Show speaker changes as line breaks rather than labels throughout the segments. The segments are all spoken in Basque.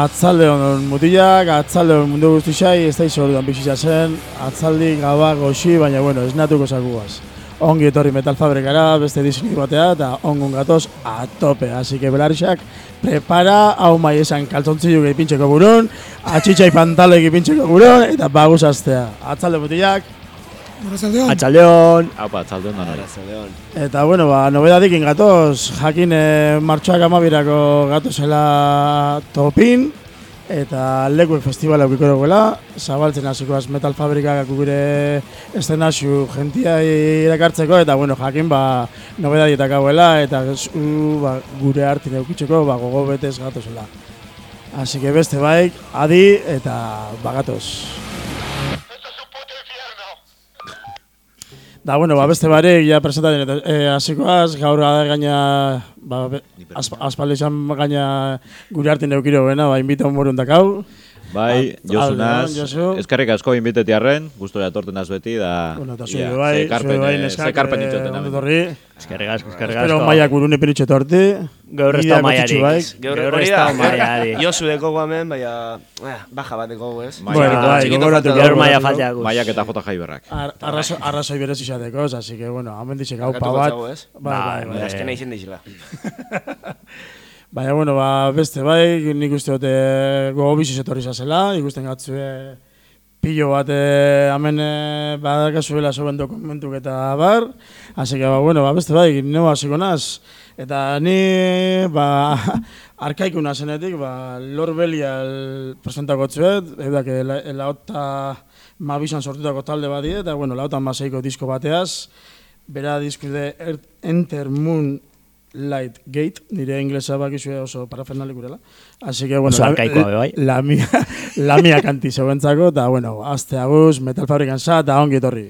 Atzalde hon mutilak, atzalde hon mundu guzti xai, ez da izo orduan bizitza zen, atzaldi, gaba, goxi, baina bueno, ez natuko zakuaz. Ongi etorri metal fabrikara, beste disini batea, eta ongun gatoz a tope. Así que belarixak, prepara, hau mai esan kaltzontzilu gehi pintxeko burun, atxitxai pantalo gehi pintxeko burun, eta baguz astea. Atzalde mutilak,
Arrazaldeon.
Atxaldeon.
Haupa, txaldeon da nori.
Eta, bueno, ba, nobedadikin gatoz, jakin e, martxoak amabirako gatozela topin, eta lekuek festivala eukiko duguela, zabaltzen hasikoaz Metal Fabrikak gure estenazio gentia irakartzeko, eta, bueno, jakin, ba, nobedadietak hauela, eta zu, ba, gure hartin eukitzeko, ba, gogo betez gatozela. Así que beste baik, adi, eta bagatoz. Da, bueno, ba, beste barik, ja presentatzen eta eh, hasikoaz, gaur gaina, ba, be- gaina gure hartin eukiro bena, ba, inbita un dakau.
Bai,
At-
Josu
alde,
naz,
Josu.
eskerrik asko inbitetiarren, gustora etorten naz beti, da...
Bueno, eta zure bai, zure bai,
eh,
neskak, eh, etorri.
Eskerrik asko, eskerrik
Espero
asko.
maiak urune peritxe torti.
Gaur ez da maiarik.
bai.
Gaur
ez
da,
da maiari.
Josu deko hemen, baina, eh, baja bat deko, ez?
Maia-
Bueno, bai,
txikito
gogoratu.
falta
Gaur maia falta guz.
Maiak eta J. Jaiberrak.
Ar arrazo, arrazoi berez izateko, así que, bueno, hamen ditzek hau
Barkatuko
bat. Bai, bai, bai.
Azkena izen dizela.
Baina, bueno, ba, beste bai, nik uste dute gogo biziz etorri zazela, ikusten gatzue pilo bat eh, hemen eh, badakazuela soben dokumentuk eta bar. Que, ba, bueno, ba, beste bai, neu hasiko naz. Eta ni, ba, arkaiko nazenetik, ba, Lor Belial presentako tzuet, eudak, la, laota mabisan sortutako talde badi, eta, bueno, laota maseiko disko bateaz, bera diskude Enter Moon Light Gate, nire inglesa bakizue oso parafernalik gurela. Así que, bueno,
Oso arkaikoa be, bai.
la, mia, la mia kanti zeuentzako, eta, bueno, azte aguz, Metal Fabrikan sa, eta ongi etorri.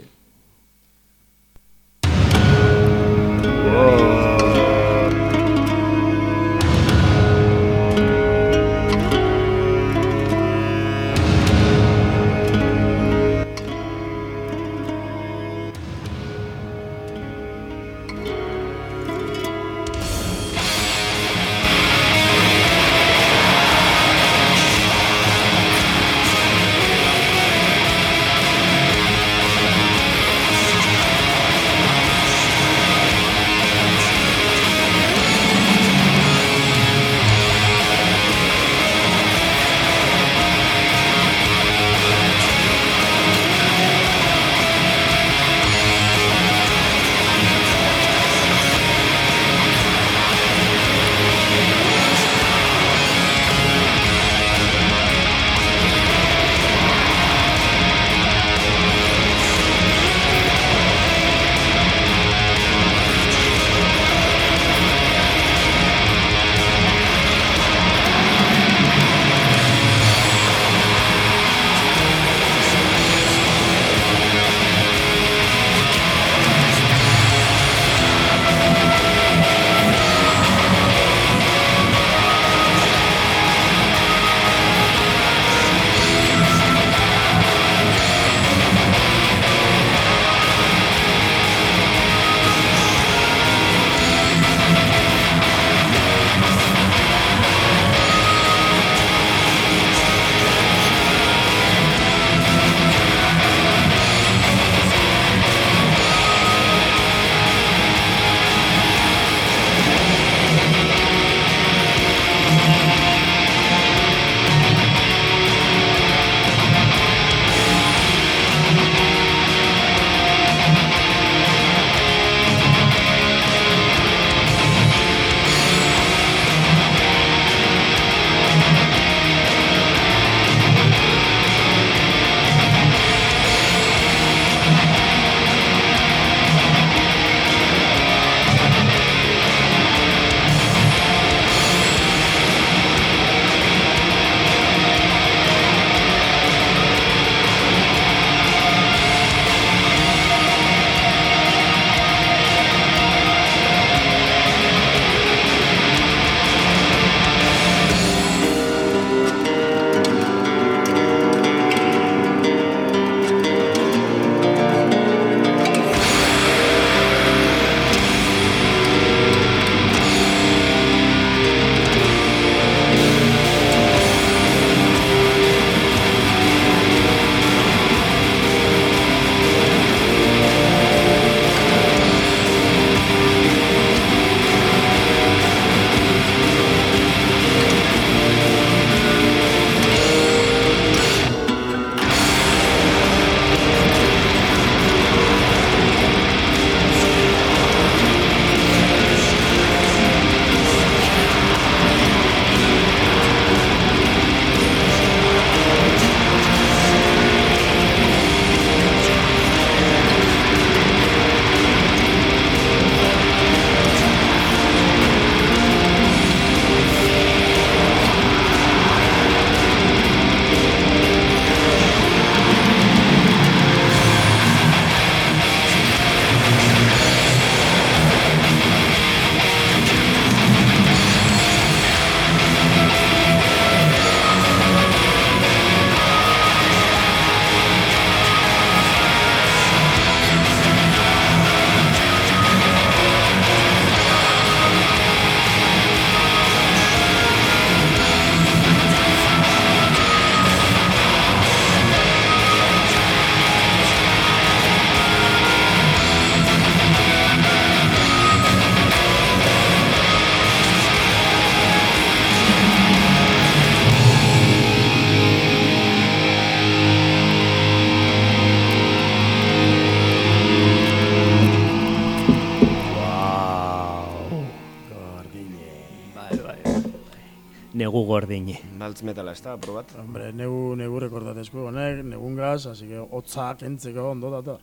Baltz metala, ez da, probat.
Hombre, negu, negu rekordatezko honek, negun gaz, así que hotza kentzeko ondo dator.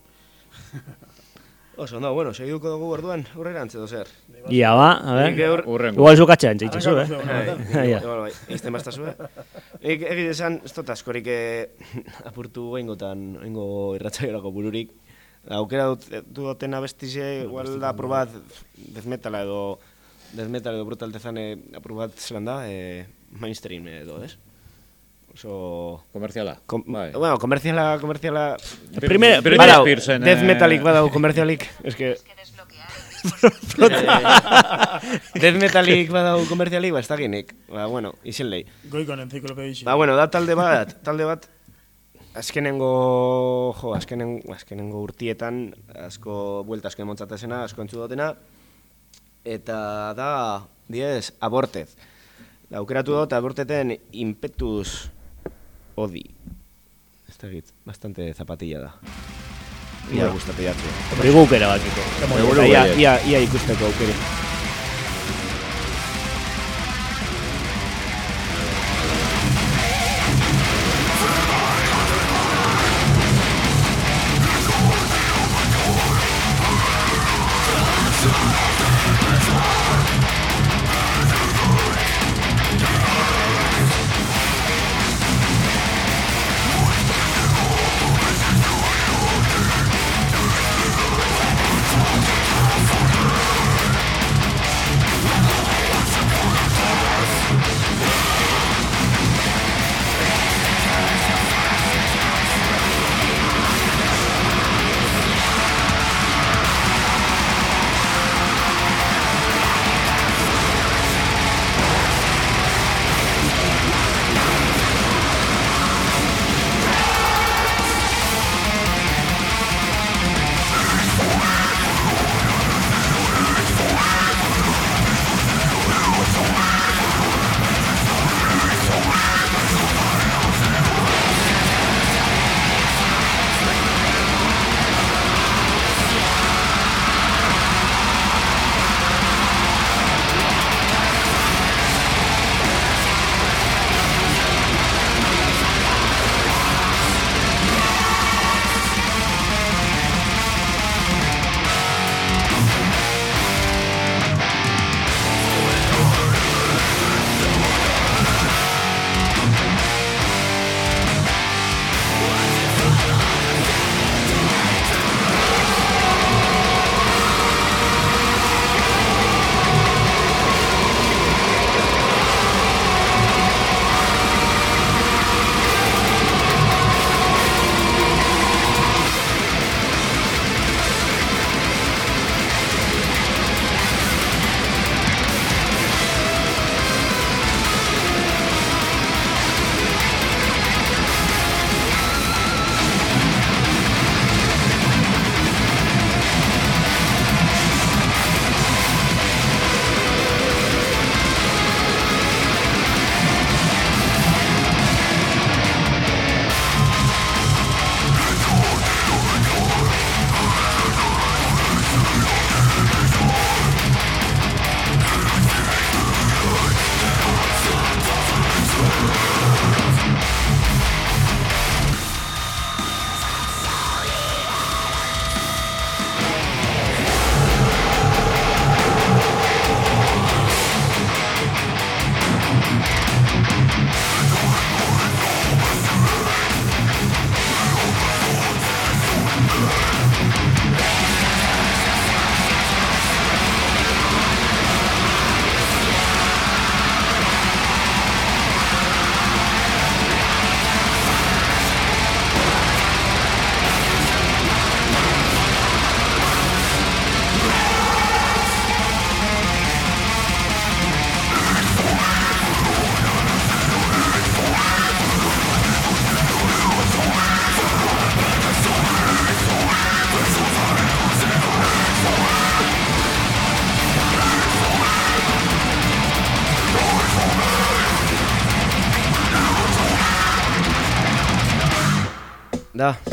Oso, no, bueno, segituko dugu orduan, aurrerantz edo zer.
Ia ba, a ver.
eur...
Urrengo.
Igual zukatzea entzitzu, eh?
Bai,
Ja.
igual bai, izten basta zue. Nik egin esan, ez dut askorik eh, apurtu egingotan, egingo irratxaiorako bururik. Aukera dut, du duten abestize, igual da aprobat death metala edo death metal edo brutal dezane aprobat zelan da, eh, mainstream edo, ez? Oso...
Komerziala.
Kom
bai.
Bueno, komerziala, komerziala...
Primer-
Britney
Badau,
Spearsen,
Death metalik badau komerzialik, es que... Death metalik badau komerzialik, ba, ez dakinik. Ba, bueno, izen lehi.
Goikon enziklopedixi.
Ba, bueno, da talde bat, talde bat, azkenengo, jo, azkenengo, azkenengo urtietan, asko, buelta asko emotzatezena, asko entzu dutena, eta da, diez, abortez. Da, aukeratu dut, aborteten impetus odi. Ez da git, bastante zapatilla da. Ia gustatu jatzu.
Hori guk erabakiko.
Seguru
Ia, ia, ia ikusteko aukeri.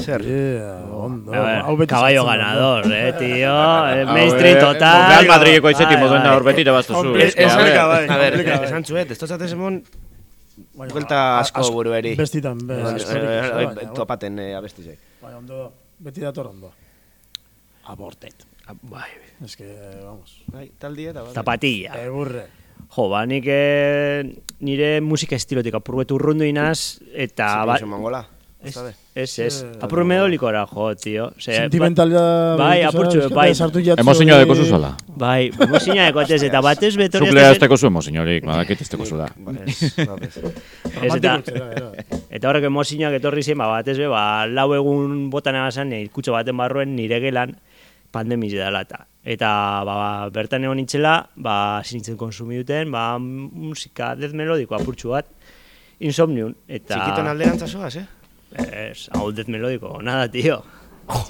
Da, zer.
Yeah, ondo.
A ver,
Hau beti
caballo
da.
ganador, eh, tío. Eh,
Hau,
Mainstream
eh,
total.
Real Madrideko itzetik
Bai,
moduen da
bai.
hor beti rebaztu zu.
Hombre,
eske,
ez
a ver.
bai. Bai.
esan txuet, ez tozatez emon,
Baina,
buelta asko burueri.
Bestitan, be,
Eh,
askorik,
eh,
baina,
eh,
bueno.
topaten eh, abestizei.
Bai, ondo, beti dator ondo. Abortet.
Bai,
Ez que, vamos.
Bai, taldi eta bat.
zapatilla.
Egurre.
Jo, ba, nik eh, nire musika estilotik apurbetu urrundu inaz, eta... ba,
Zer, mongola.
Ez, ez, Apur medolikora, jo, tio. Ze,
Sentimental da...
Bai,
zara,
bai.
Emozioa deko zuzola.
Bai, mozina ekotez, eta batez betori...
Zuklea ez teko zu emoziorik, badakit ez zula.
Ez, babez.
Ez eta, eta horrek emozioak etorri zen, ba, batez be, ba, lau egun botan egazan, ikutxo baten barruen nire gelan pandemiz dela eta. Eta ba, ba, bertan egon nintzela, ba, sintzen konsumi duten, ba, musika death melodiko apurtxu bat, insomnium. Eta,
Txikiton alderantza zoaz, eh?
Ez, hau death melodiko, nada, tío.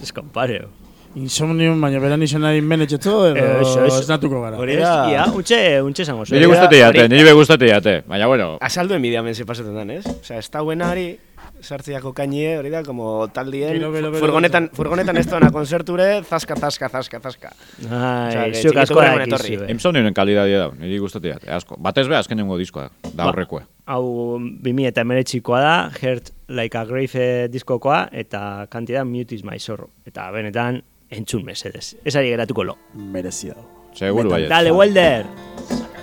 Ez kompareo.
Insomnium, baina beran izan nahi menetxetzo, edo
Eso, eso.
esnatuko gara.
Hori da-
ia, untxe, untxe esango zuen.
Niri gustate jate, niri be gustate jate. Baina, bueno,
Azaldu enbidia men se pasatzen dan, ez? Osea, ez dauena hori, sartziako kainie, hori da, como taldien,
gero, gero,
furgonetan, furgonetan ez doana konzerture, zaska, zaska, zaska, zaska.
Ai,
Osea, que
zuek asko
etorri.
eh.
Kalidadea da, niri gustate jate, asko. Batez be, azken nengo diskoa, da
Ba.
horrekoa.
Hau 2000 eta emeretxikoa da, Heart Like a Grave eh, diskokoa, eta kantida Mute is my sorrow. Eta benetan, entzun mesedez. Ez ari geratuko lo.
Merezia dago.
Seguru baiet.
Dale, Welder!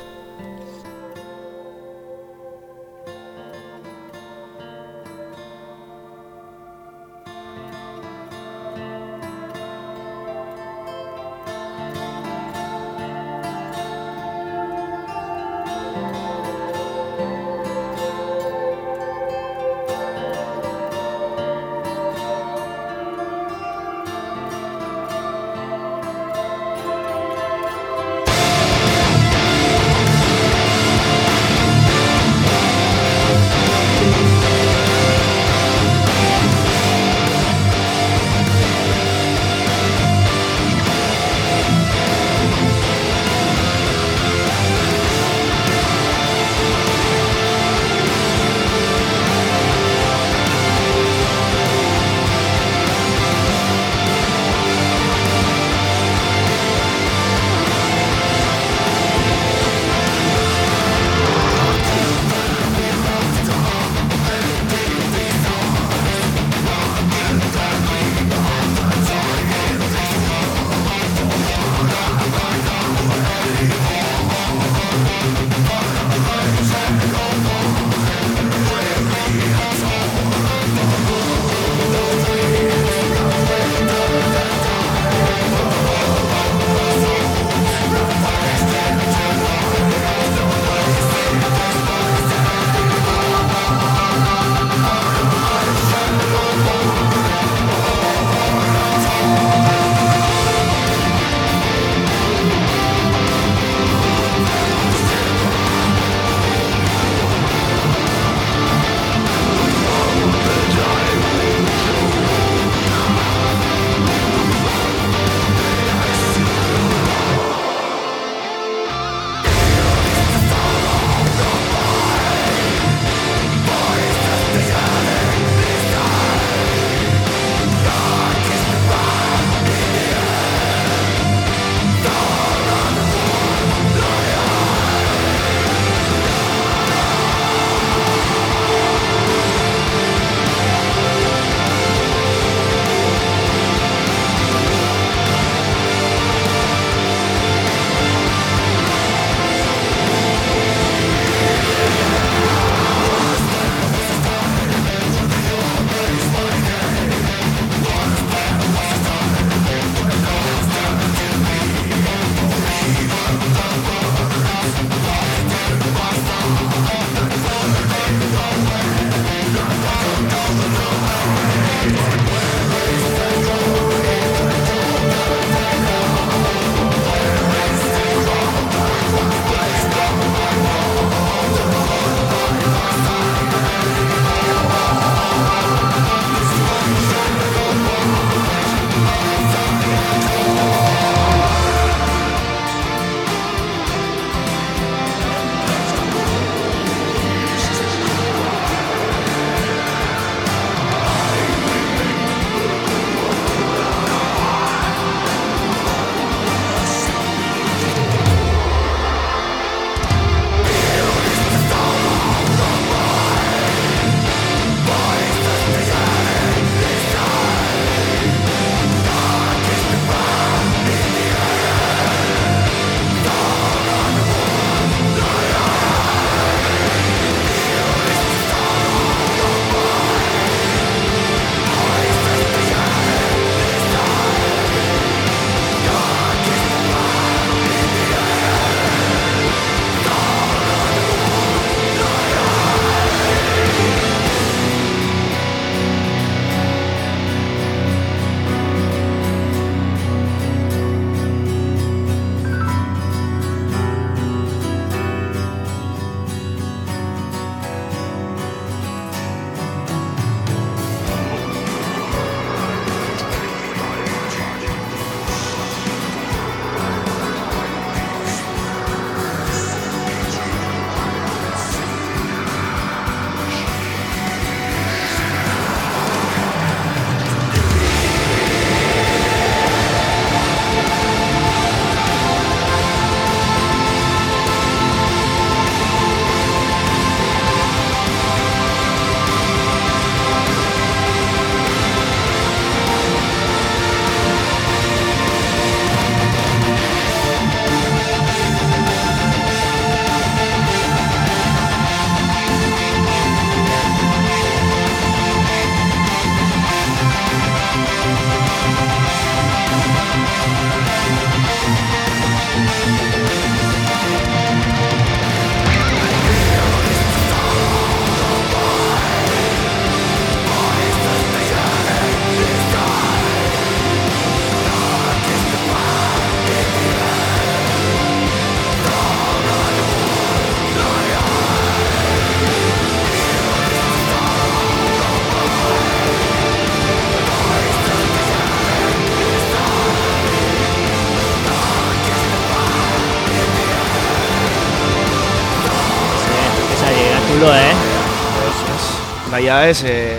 Ez, eh,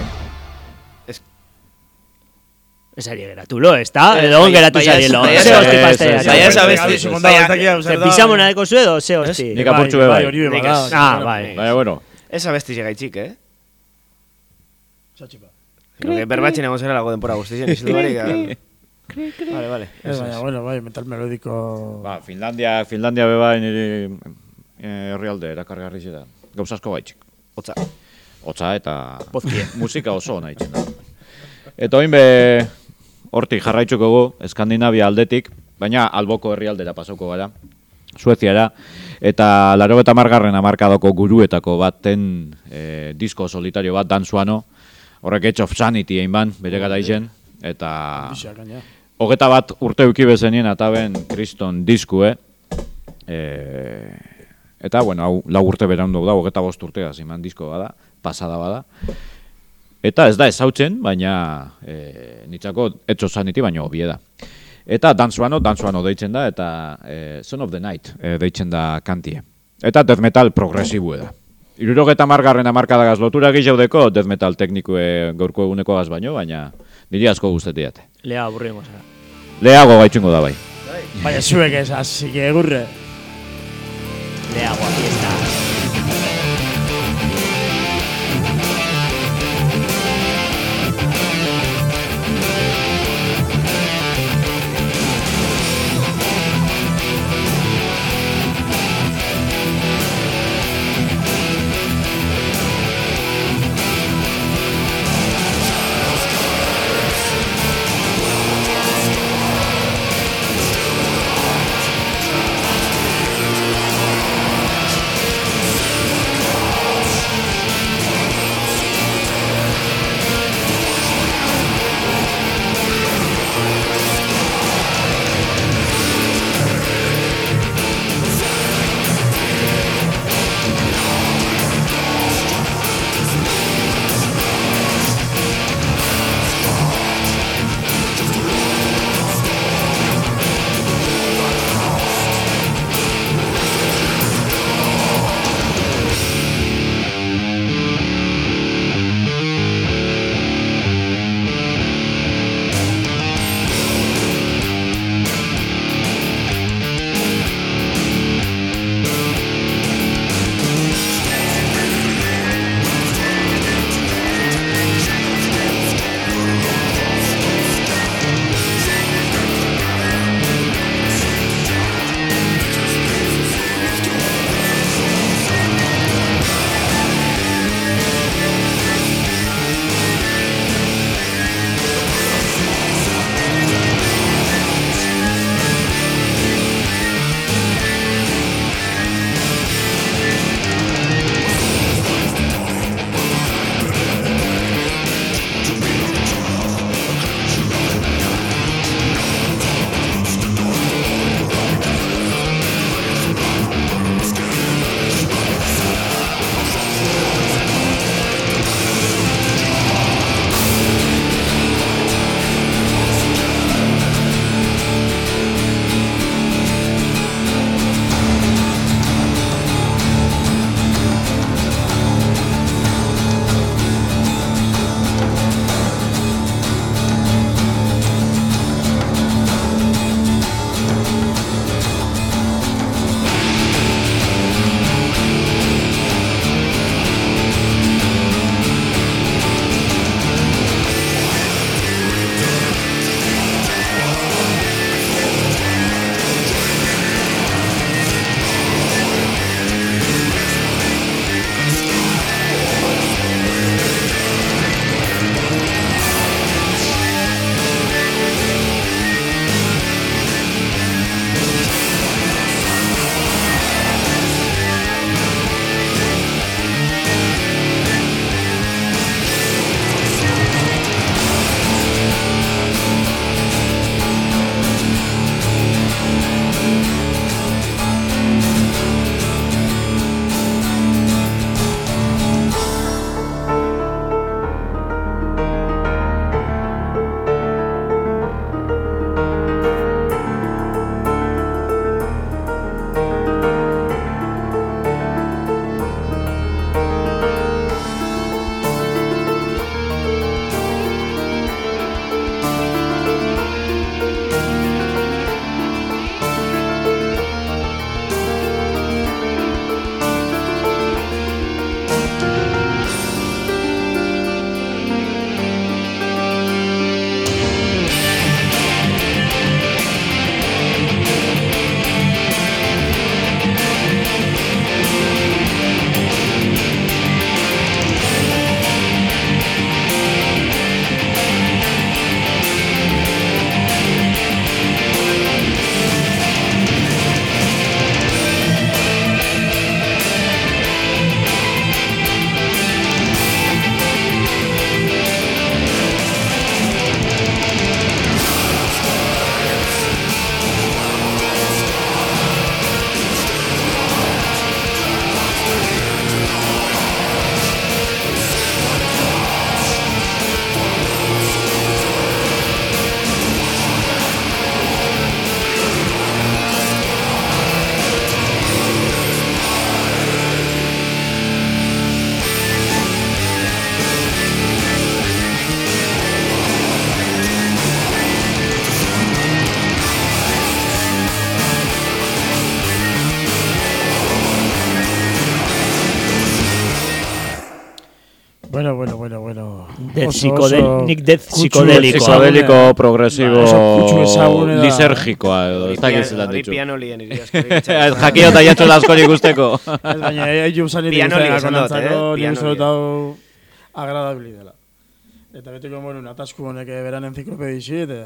Ez ari geratulo, ez da?
Eh,
Edo
bai-
geratu
bai-
zarielo.
bai-
Ze
bai-
hosti
bai-
pastea.
bai-
baina ez
bai-
abesti,
Se pisamo nadeko zu edo ze hosti?
Nik apurtxu be bai.
be
ez.
Ah, bai.
Baina, bueno,
ez abesti segaitxik, eh?
Zatxipa.
Creo que berbatzen egon zera lago denpora guztizien, izitu barik. Vale, vale.
Ez, baina, bueno, bai, metal melodiko...
ba, Finlandia, Finlandia beba niri eh, herrialde erakargarri zera. Gauz asko baitxik.
Otza.
Hotza eta
Bozkie.
musika oso ona itzen da. Eta oin be hortik jarraitzuko gu, Eskandinavia aldetik, baina alboko herrialdera pasoko gara, Sueziara, eta laro eta margarren amarkadoko guruetako baten e, disko solitario bat, Dan Suano, horrek Edge of Sanity egin ban, bere gara izen, eta hogeta bat urte uki bezenien eta ben kriston diskue, e, eta, bueno, hau lau urte beraundu da, hogeta bost urtea ziman disko bada, pasada bada, Eta ez da ezautzen, baina e, nitzako etxo zaniti, baina hobie da. Eta Danzuano, Danzuano deitzen da, eta e, Son of the Night e, deitzen da kantie. Eta death metal progresibue da. Irurogeta margarren amarkadagaz lotura gizaudeko death metal teknikue gaurko eguneko gaz baino, baina niri asko guztetiate.
Lea aburrengo zara.
Lehago gaitxungo da bai.
Baina zuek ez, que egurre.
Lea guapiesta.
Bueno, oso
nik psicodélico.
Psicodélico,
ezaguna.
progresibo, edo, ez dakit zelan ditu.
piano lien.
Jakio eta jatxo askorik.
Ez baina, jo usan
Piano
nik
li esan dut, eh? Piano
uste dut hau agradabili dela. Eta betiko, bueno, atasku honek eh, beran enziklopedixi, eta...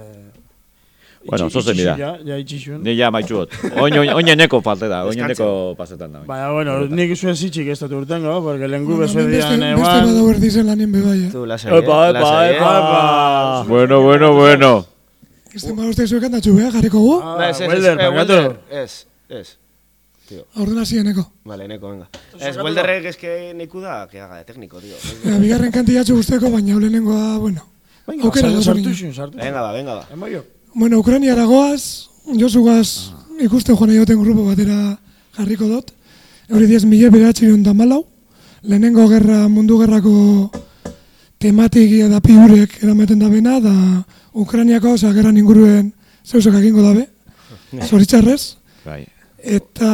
Bueno,
Itxi-
zozen
itxi
dira.
zuen, Ja, ja itxixun.
Ni ja maitxuot. Oin, oin, oineneko falte da, oineneko pasetan da.
Baina, bueno, nik zuen zitxik ez dut urtengo, porque lehen gu
Bueno,
bezue
hemen beste,
eguan...
badau erdizen lanin bebai, eh?
Tu, eh?
Epa, epa,
Lasai, eh?
epa.
Bueno, bueno, bueno.
Izten ba uste zuek handatxu, eh? Jarriko gu?
Ah,
ez, ez,
Welder.
Welder, Ez, ez.
Ordena zieneko.
Vale, neko, venga. Ez, Welderrek eske neku da, que haga de técnico, tío.
Ja, bigarren kantiatxu guzteko, baina lehenengoa, bueno.
Venga, sartu- sartu
zuen.
xun, sartu.
Venga, ba, venga, ba.
Emaio.
Bueno, Ukraniara goaz, Josugaz ikusten joan aioten grupo batera jarriko dut. Hori diez mila beratxerion da malau. Lehenengo gerra, mundu gerrako tematikia da piurek eramaten da bena, da Ukraniako, oza, gerran inguruen zeusek akingo dabe. Zoritzarrez.
Bai.
Eta,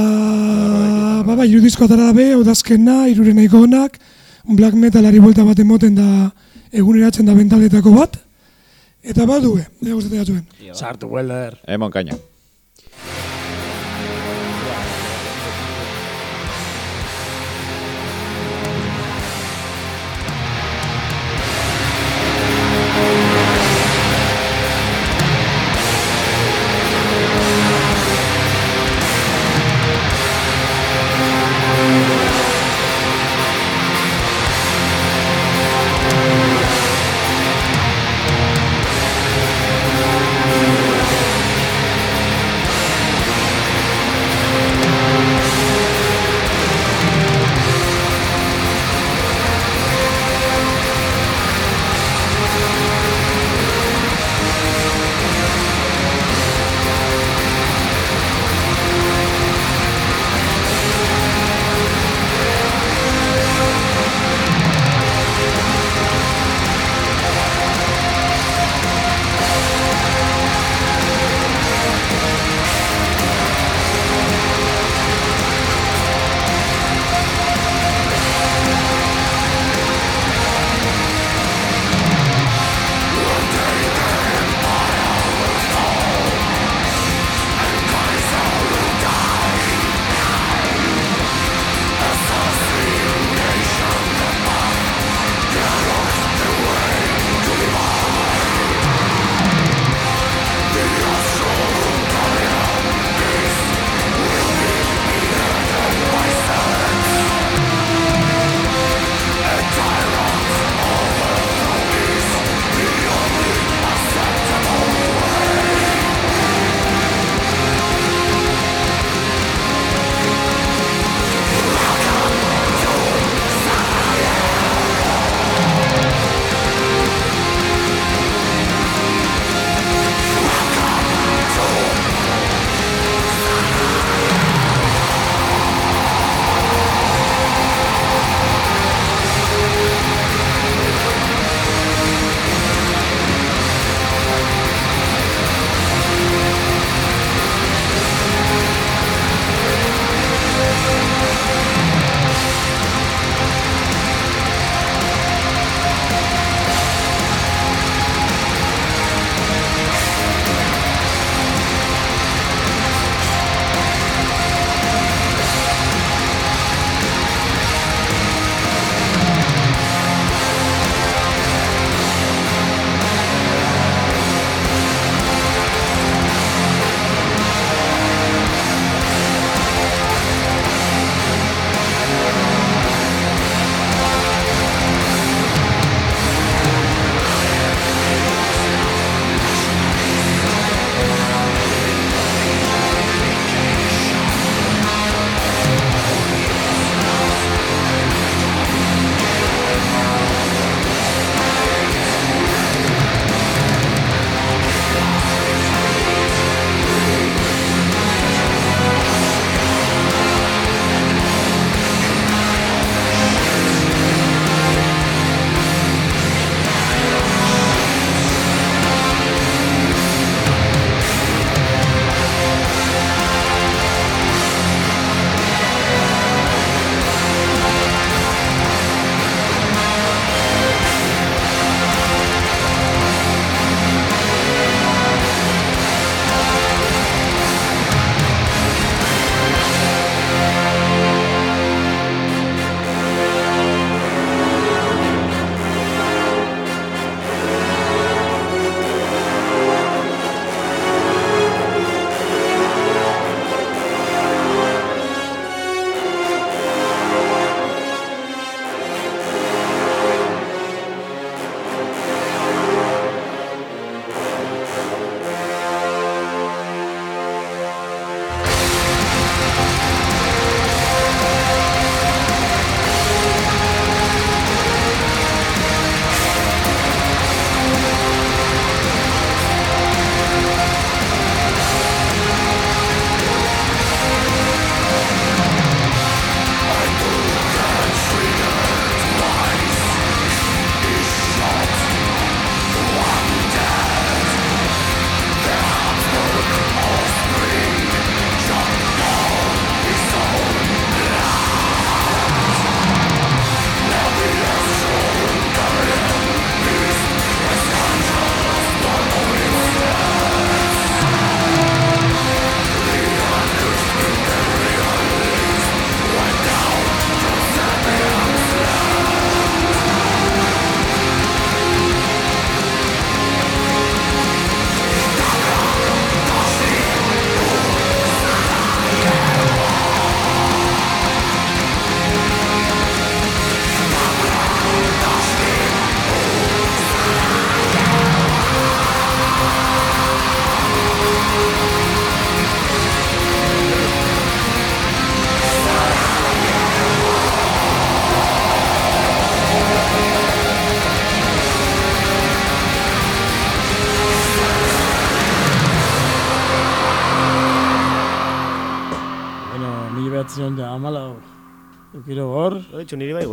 ba, ba, irudizko atara dabe, hau dazkena, iruren honak, black metalari buelta bat emoten da eguneratzen da bentaletako bat. Eta badue, ega gustatzen zuen.
Sartu, Welder.
Emon kaina.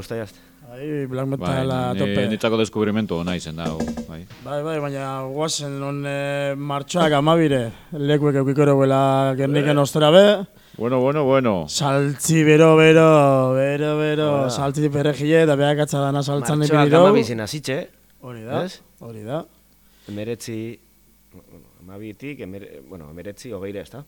Oitxu, niri bai
black
Bai,
metal
ni,
tope.
nitzako deskubrimentu ona izen da, bai.
Bai, bai, baina guazen on e, martxoak amabire, lekuek eukikoro guela gerniken ostera be,
Bueno, bueno, bueno.
saltzi bero, bero, bero, bero,
Hola.
saltzi perregile, eta behak atza dana saltzan
Martxoak
ipinirau.
amabizin azitxe,
Hori da, hori da.
emeretzi, bueno, amabitik, emere, bueno, emeretzi hogeire, ez da?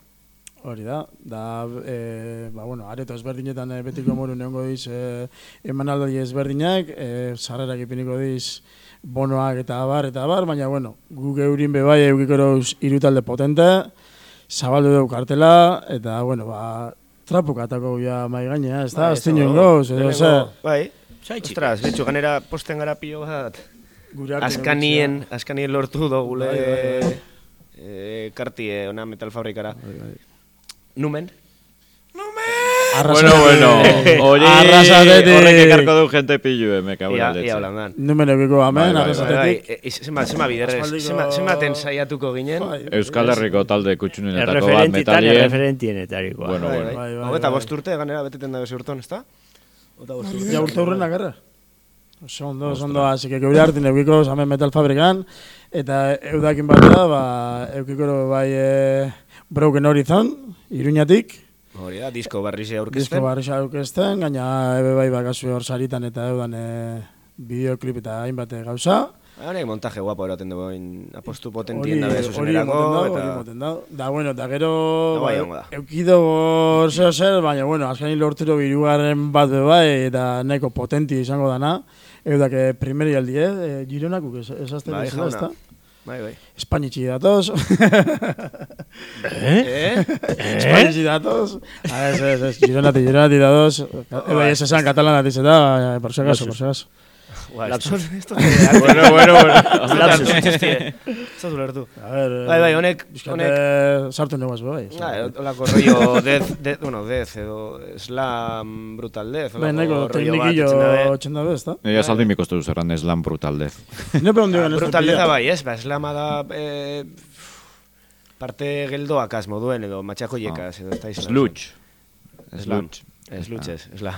Hori da, da, e, ba, bueno, areto ezberdinetan e, betiko moru neongo diz e, emanaldi ezberdinak, e, sarrerak ipiniko diz bonoak eta abar, eta abar, baina, bueno, gu geurin bebai eukikoro irutalde potente, zabaldu dugu kartela, eta, bueno, ba, trapukatako ja mai gainea, ez da,
Bai,
azten
eso,
joan gauz, edo
lehenengo-
ze,
Bai, ostras, betxu, ganera posten gara pilo bat, askanien, askanien lortu dugule
Bai, bai, bai.
eh, kartie, ona metalfabrikara. Numen?
Bueno, bueno, hori
Arrasatetik.
horrek ekarko du gente pillu, me cago en
Ia, ia
leche.
holandan.
Numen eukiko amen,
Bai, bai, bai.
arrasatetik.
Bai, e, zema, zema biderrez,
Aspaldiko-
zema, zematen saiatuko ginen.
Bai,
Euskal Herriko talde kutxunenetako bat metalien.
erreferentienetarikoa.
Bueno,
bai,
bueno.
bai.
Bai, bai,
Hau eta
bai.
bost urte ganera beteten dago urton, ez da?
Ja urte hurrena gerra. Oso ondo, oso ondo, así que geure hartin eukiko zamen metal fabrikan, eta eudakin batera, ba, eukikoro bai e, Broken Horizon, Iruñatik,
Hori da, disko barri ze
disko
aurkezten.
barri aurkezten, gaina ebe bai bakazu hor saritan eta eudan e, bideoklip eta hainbat e, gauza.
Honek montaje guapo eraten dugu, apostu
Hori
potentien dabe
hori
zuzenerako,
da, hori
eta...
emoten da. Da, bueno, eta gero,
Da bai,
ba,
da.
eukido hor zer zer, baina, bueno, azkenin lortero birugarren bat bai, eta nahiko potenti izango dana. Eudak eh, primeri aldi, eh? Gironakuk ez, esazten
Bai,
bezala,
jauna. Bai, bai.
Espainitxi datoz.
Eh?
Espainitxi datoz. Ah, ez, ez, ez. Gironatik, gironatik datoz. Eba, ez esan katalanatik zeta, baina, por si acaso, por si acaso.
Lapsus.
de-
Bueno, bueno, bueno.
Lapsus.
Ez dut ulertu.
A ver,
Bai, bai, honek,
Bizkate
honek,
sartu neguaz, bai.
Ah, olako rollo death, death, bueno, death edo slam brutal death,
Bai, nahiko teknikillo
etzen dabe.
txen dabe, ezta?
Nia saldi mi kostu zerran eslan brutaldez.
Ne pregunto
Ah,
gan ez
brutal death bai, ez? Ba, slama da eh, parte geldoakaz moduen edo matxakoiekaz edo ez da izan.
Slutch.
Slam.
Slutch.
Slutch ez, slam.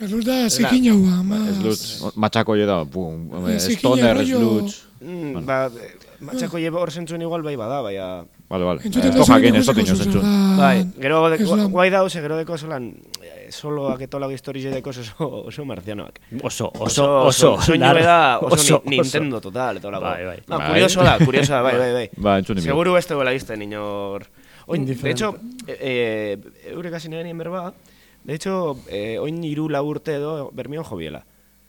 Ez luz da zikin jaua, ma...
Slutch. Matxako da, bum,
Eh, zikina
stoner,
rollo-
slutch.
Mm, ba, eh, matxakoie hor zentzuen igual bai bada, baina...
Vale, vale.
Entzuten
Esto
da
jakin, esto tiño zentzun.
Bai, gero de, guai da, ose, gero deko solan eh, soloak etolak historize deko oso, oso marzianoak.
Oso, oso, oso. Lar-
da oso,
oso,
ni- Nintendo total, eta olako.
Bai, bai.
No,
Bai.
kurioso da, kurioso da, bai, bai, bai.
Ba, entzun nimi.
Seguru ez duela izten, inor... Oin, de hecho, eh, eh, eurek hasi nire berba, de hecho, eh, oin iru lau urte edo bermion jobiela.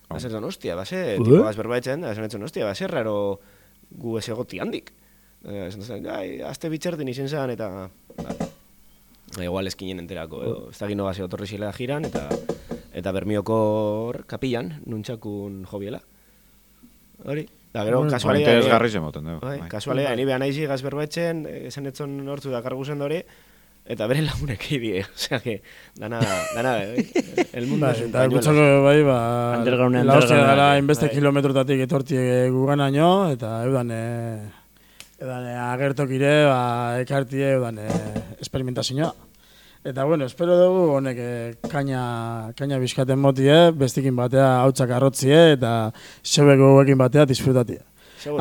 Oh.
Ba, zer hostia, ba, ze,
Uh.
tipo, az berba etxen, da, esan etxen, hostia, ba, zer raro gu ez egoti handik. Eh, esan zen, gai, azte bitxertin izen zen, eta... Ba, igual eskinen enterako, edo, ez da gino base otorri zila jiran, eta eta bermioko hor, kapillan, nuntxakun jobiela. Hori, da gero,
Bueno,
kasualia...
Interesgarri zemoten, dugu.
Bai,
bai.
kasualea, ni behan aizi gaz berbaitzen, esan etzon nortzu da karguzen dori, eta bere lagunek eidie, osea que, dana, dana, eh, el mundo
Bai,
es un
eta
pañuelo.
gutzako bai, ba,
Underground,
la hostia
underground,
dara
bai.
inbeste
Bai.
kilometrotatik etorti guganaino, eta eudan, e, eudan e, agertokire, ba, ekartie, eudan e, esperimentazioa. Eta bueno, espero dugu honek e, kaina, kaina bizkaten motie, bestikin batea hautzak arrotzie, eta zeueko guekin batea disfrutatie.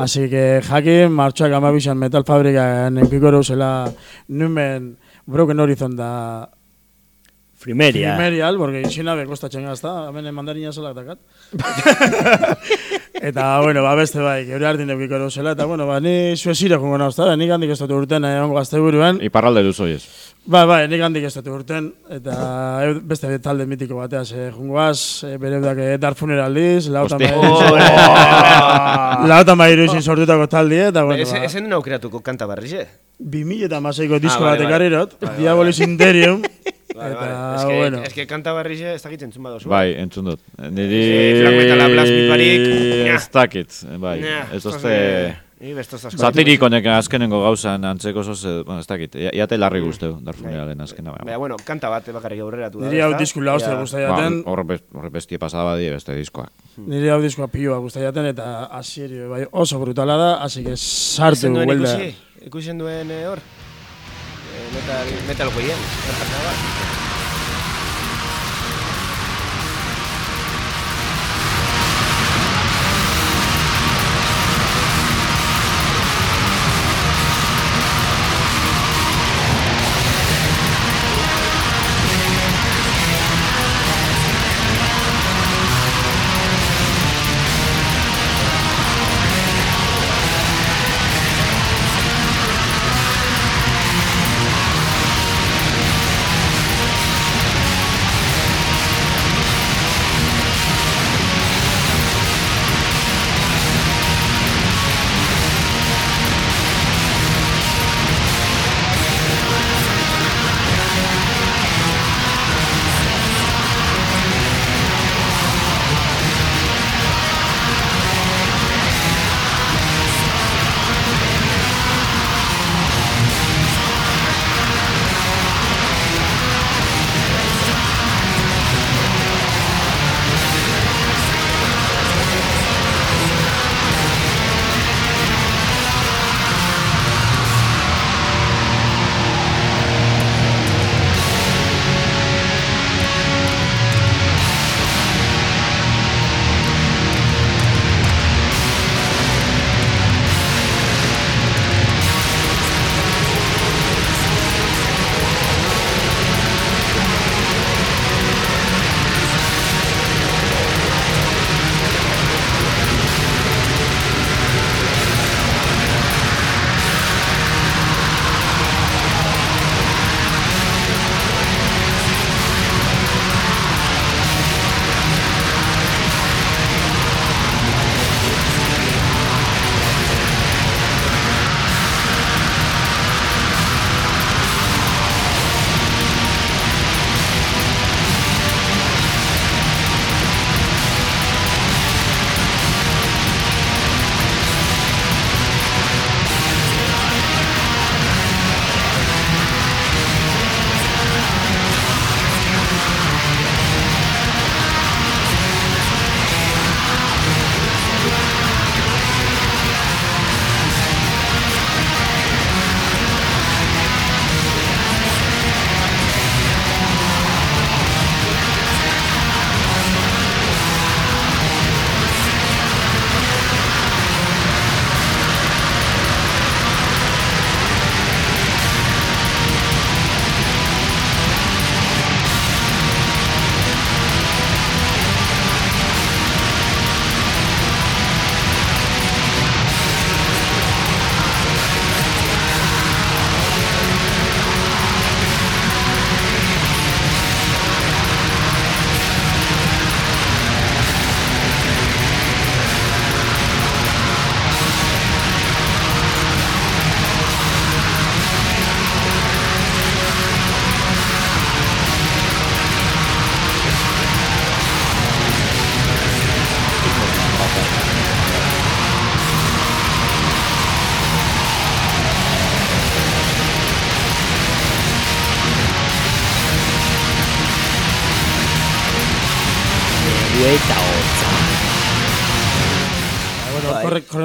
Así que jakin, martxoak amabixan metal fabrikan eukiko eusela numen Broken Horizon da
Frimeria.
Primerial, porque izina be kostatzen gazta, hemen mandarina zelak dakat. eta, bueno, ba, beste bai, geure hartin eukiko eusela, eta, bueno, ba, ni suezire jongo nauzta, nik handik ez dut urten eh, ongo gazte buruen.
Iparralde duzu ez.
Bai, bai, nik handik ez dut urten, eta eu- beste talde mitiko bateaz eh, jongoaz, eh, bere eudak eh, Dark Funeraldiz, lauta mairu, lauta mairu izin sortutako taldi, eta, bueno,
Ese,
ba,
ese nena aukeratuko kanta barrize.
2000 eta maseiko disko
Ah,
ah,
vale,
batek
vale. Vale,
Diabolis Interium,
Vale,
eta,
vale. Es que,
bueno.
es que kanta barrize ez dakit entzun badozu.
Bai, entzun dut. Niri...
Sí, black metala blast beat barik, nya.
Ez dakit, bai. Ez
asko.
Satirik honek azkenengo gauzan antzeko zoz, eh, bueno, ez dakit. Ia- Iate larri guzteu, darfuneralen azkena.
Baina,
Baina,
bueno, kanta bat bakarrik aurreratu da.
Niri hau diskula hostia
Ja.
guztai
ba,
jaten,
hor best- hor bestia pasada badie beste diskoak.
niri hau diskoa pioa guztai jaten, eta asieri bai oso brutala da, así que sartu huelda.
ikusi, ikusten duen eh, hor. Eh, metal, metal goien,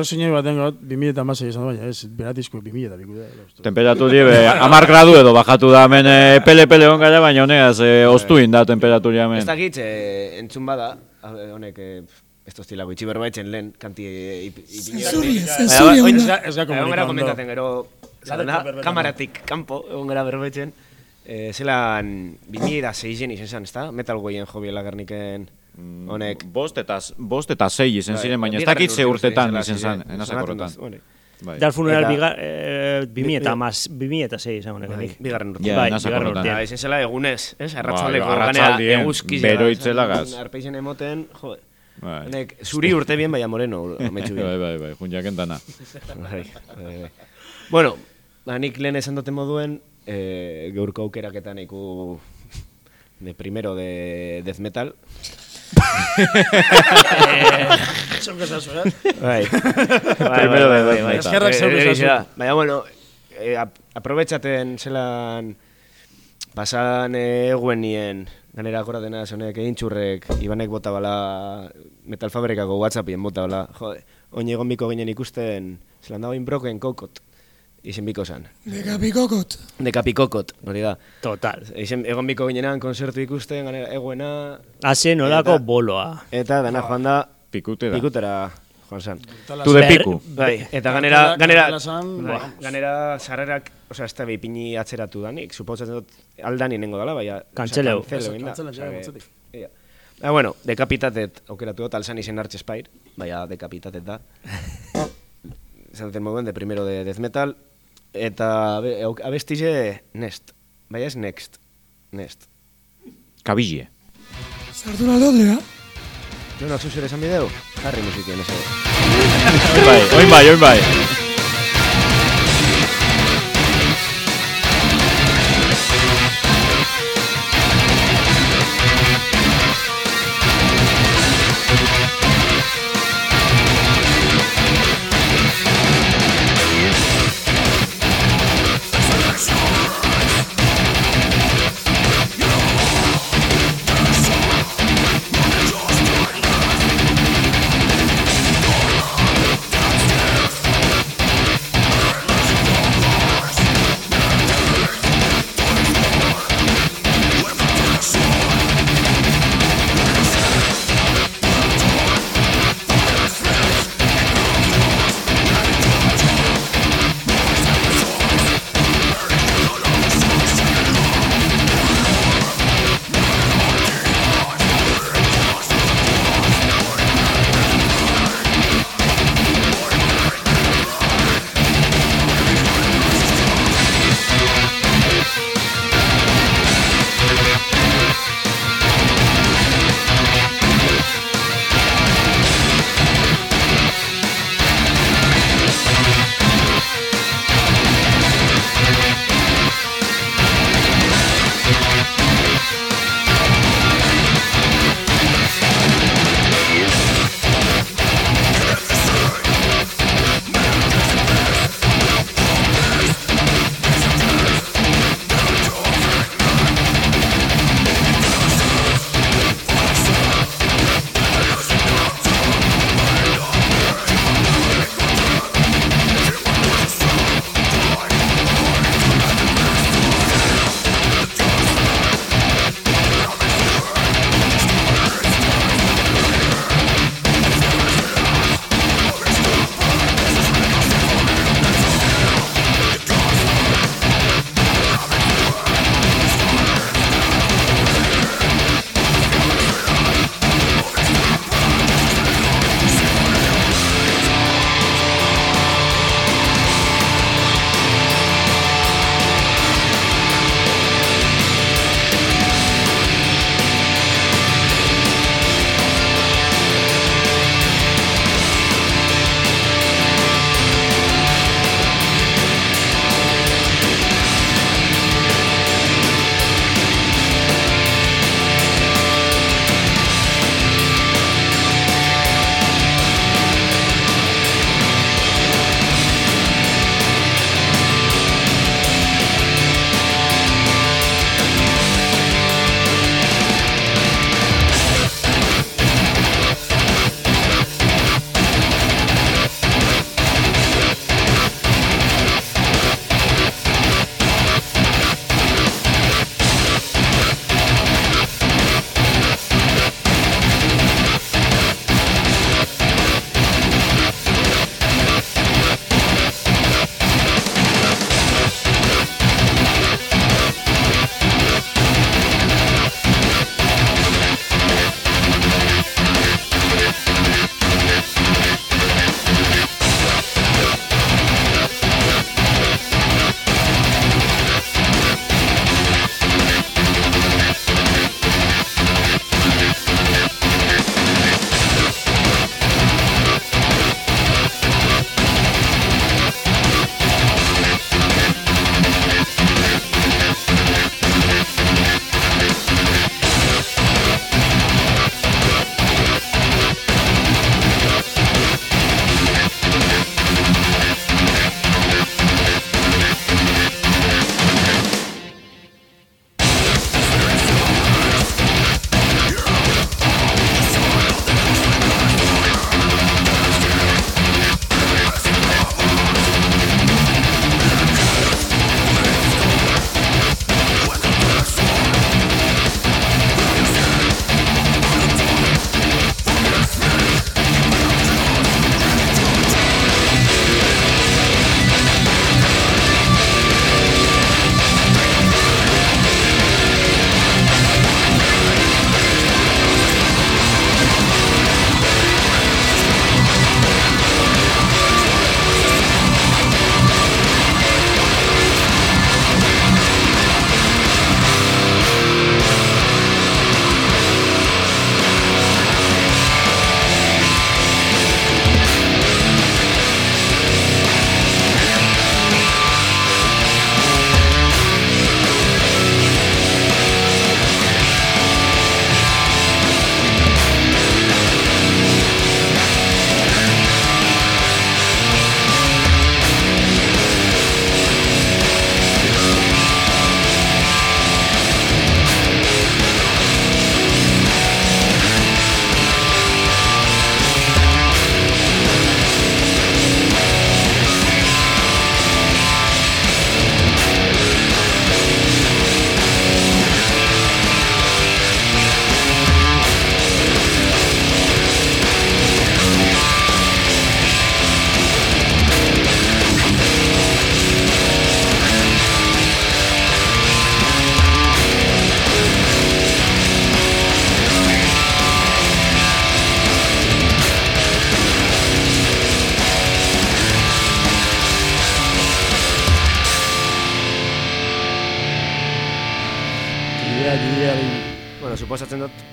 Bai.
korre, korre sinoi baten got, 2000 eta masai izan da, baina ez, beratizko 2000 eta biku da.
Temperaturi be, amar gradu edo bajatu da hemen e, pele pele on gara, baina honegaz e, oztuin da temperaturi hemen.
Ez dakit, eh, entzun bada, honek, eh, ez toztilago, itxi berbaitzen lehen, kanti eh, ip- ipini bat.
Zensuri, zensuri.
Ez ga
Egon gara
komunikando.
komentatzen gero,
berbetan.
kamaratik kanpo, egon gara berbetzen, eh, zelan 2006 izan zen, ezta? Metal goien jobiela gerniken honek.
Bost eta, bost eta sei izan
Bai,
ziren, baina ez dakit ze
urte
urtetan
zela
izan
ziren,
zen, enazak
sonatzen
horretan.
dut, bueno,
Bai.
Dar funeral biga, eh, 2000 eta mas, 2000 eta 6 izango
bai,
nik.
bigarren urte.
Ja,
Bai, bigarren urtean.
Ja, izan zela egunez, ez? Arratzaldeko
Bai,
ganera
arratsaldien,
eguzki
beroitzelagaz.
Arpeixen emoten, jo,
Bai.
honek zuri urte bien, baina moreno, ametsu
Bai,
bien.
bai, bai, junjaken dana.
Bai, bai, bai. Bueno, ba, nik lehen esan dute moduen, eh, gaurko aukeraketan iku de primero de death metal.
Zonko zazu, eh?
Bai.
Primero de death metal.
Eskerrak
eh, Baina, bueno, eh, ap aprobetxaten zelan pasan eh, eguen nien, ganera akoratena zonek egin txurrek, Ibanek bota bala, Metal Fabrikako Whatsappien bota bala, jode, oin egon biko ginen ikusten, zelan dago inbroken kokot, izen biko zan.
Dekapikokot.
Dekapikokot, hori da.
Total.
Izen, egon biko ginenan konzertu ikusten, ganera eguena,
Haze nolako
Eta-
boloa.
eta dana joan da,
Pikute da.
pikutera joan zan.
Tu de piku.
Bai, eta ganera, ganera, bai,
vamos.
ganera sarrerak, osea, ez da behipini atzeratu danik, suposatzen dut aldani nengo dala, baina...
Kantzeleu.
Kantzelo egin da.
Kantzelen, ja,
Osea,
motzetik.
ia. Ah, bueno, dekapitatet aukeratu dut, alzan izen hartxe espair, baina dekapitatet da. Zan duten moduen, de primero de death metal, eta abestize Nest, baina ez Next, Nest.
Kabille.
Sartu naldo, lea.
Jonak zuzure esan bideu? Jarri musikien, ez
Oin bai, oin bai, oin bai.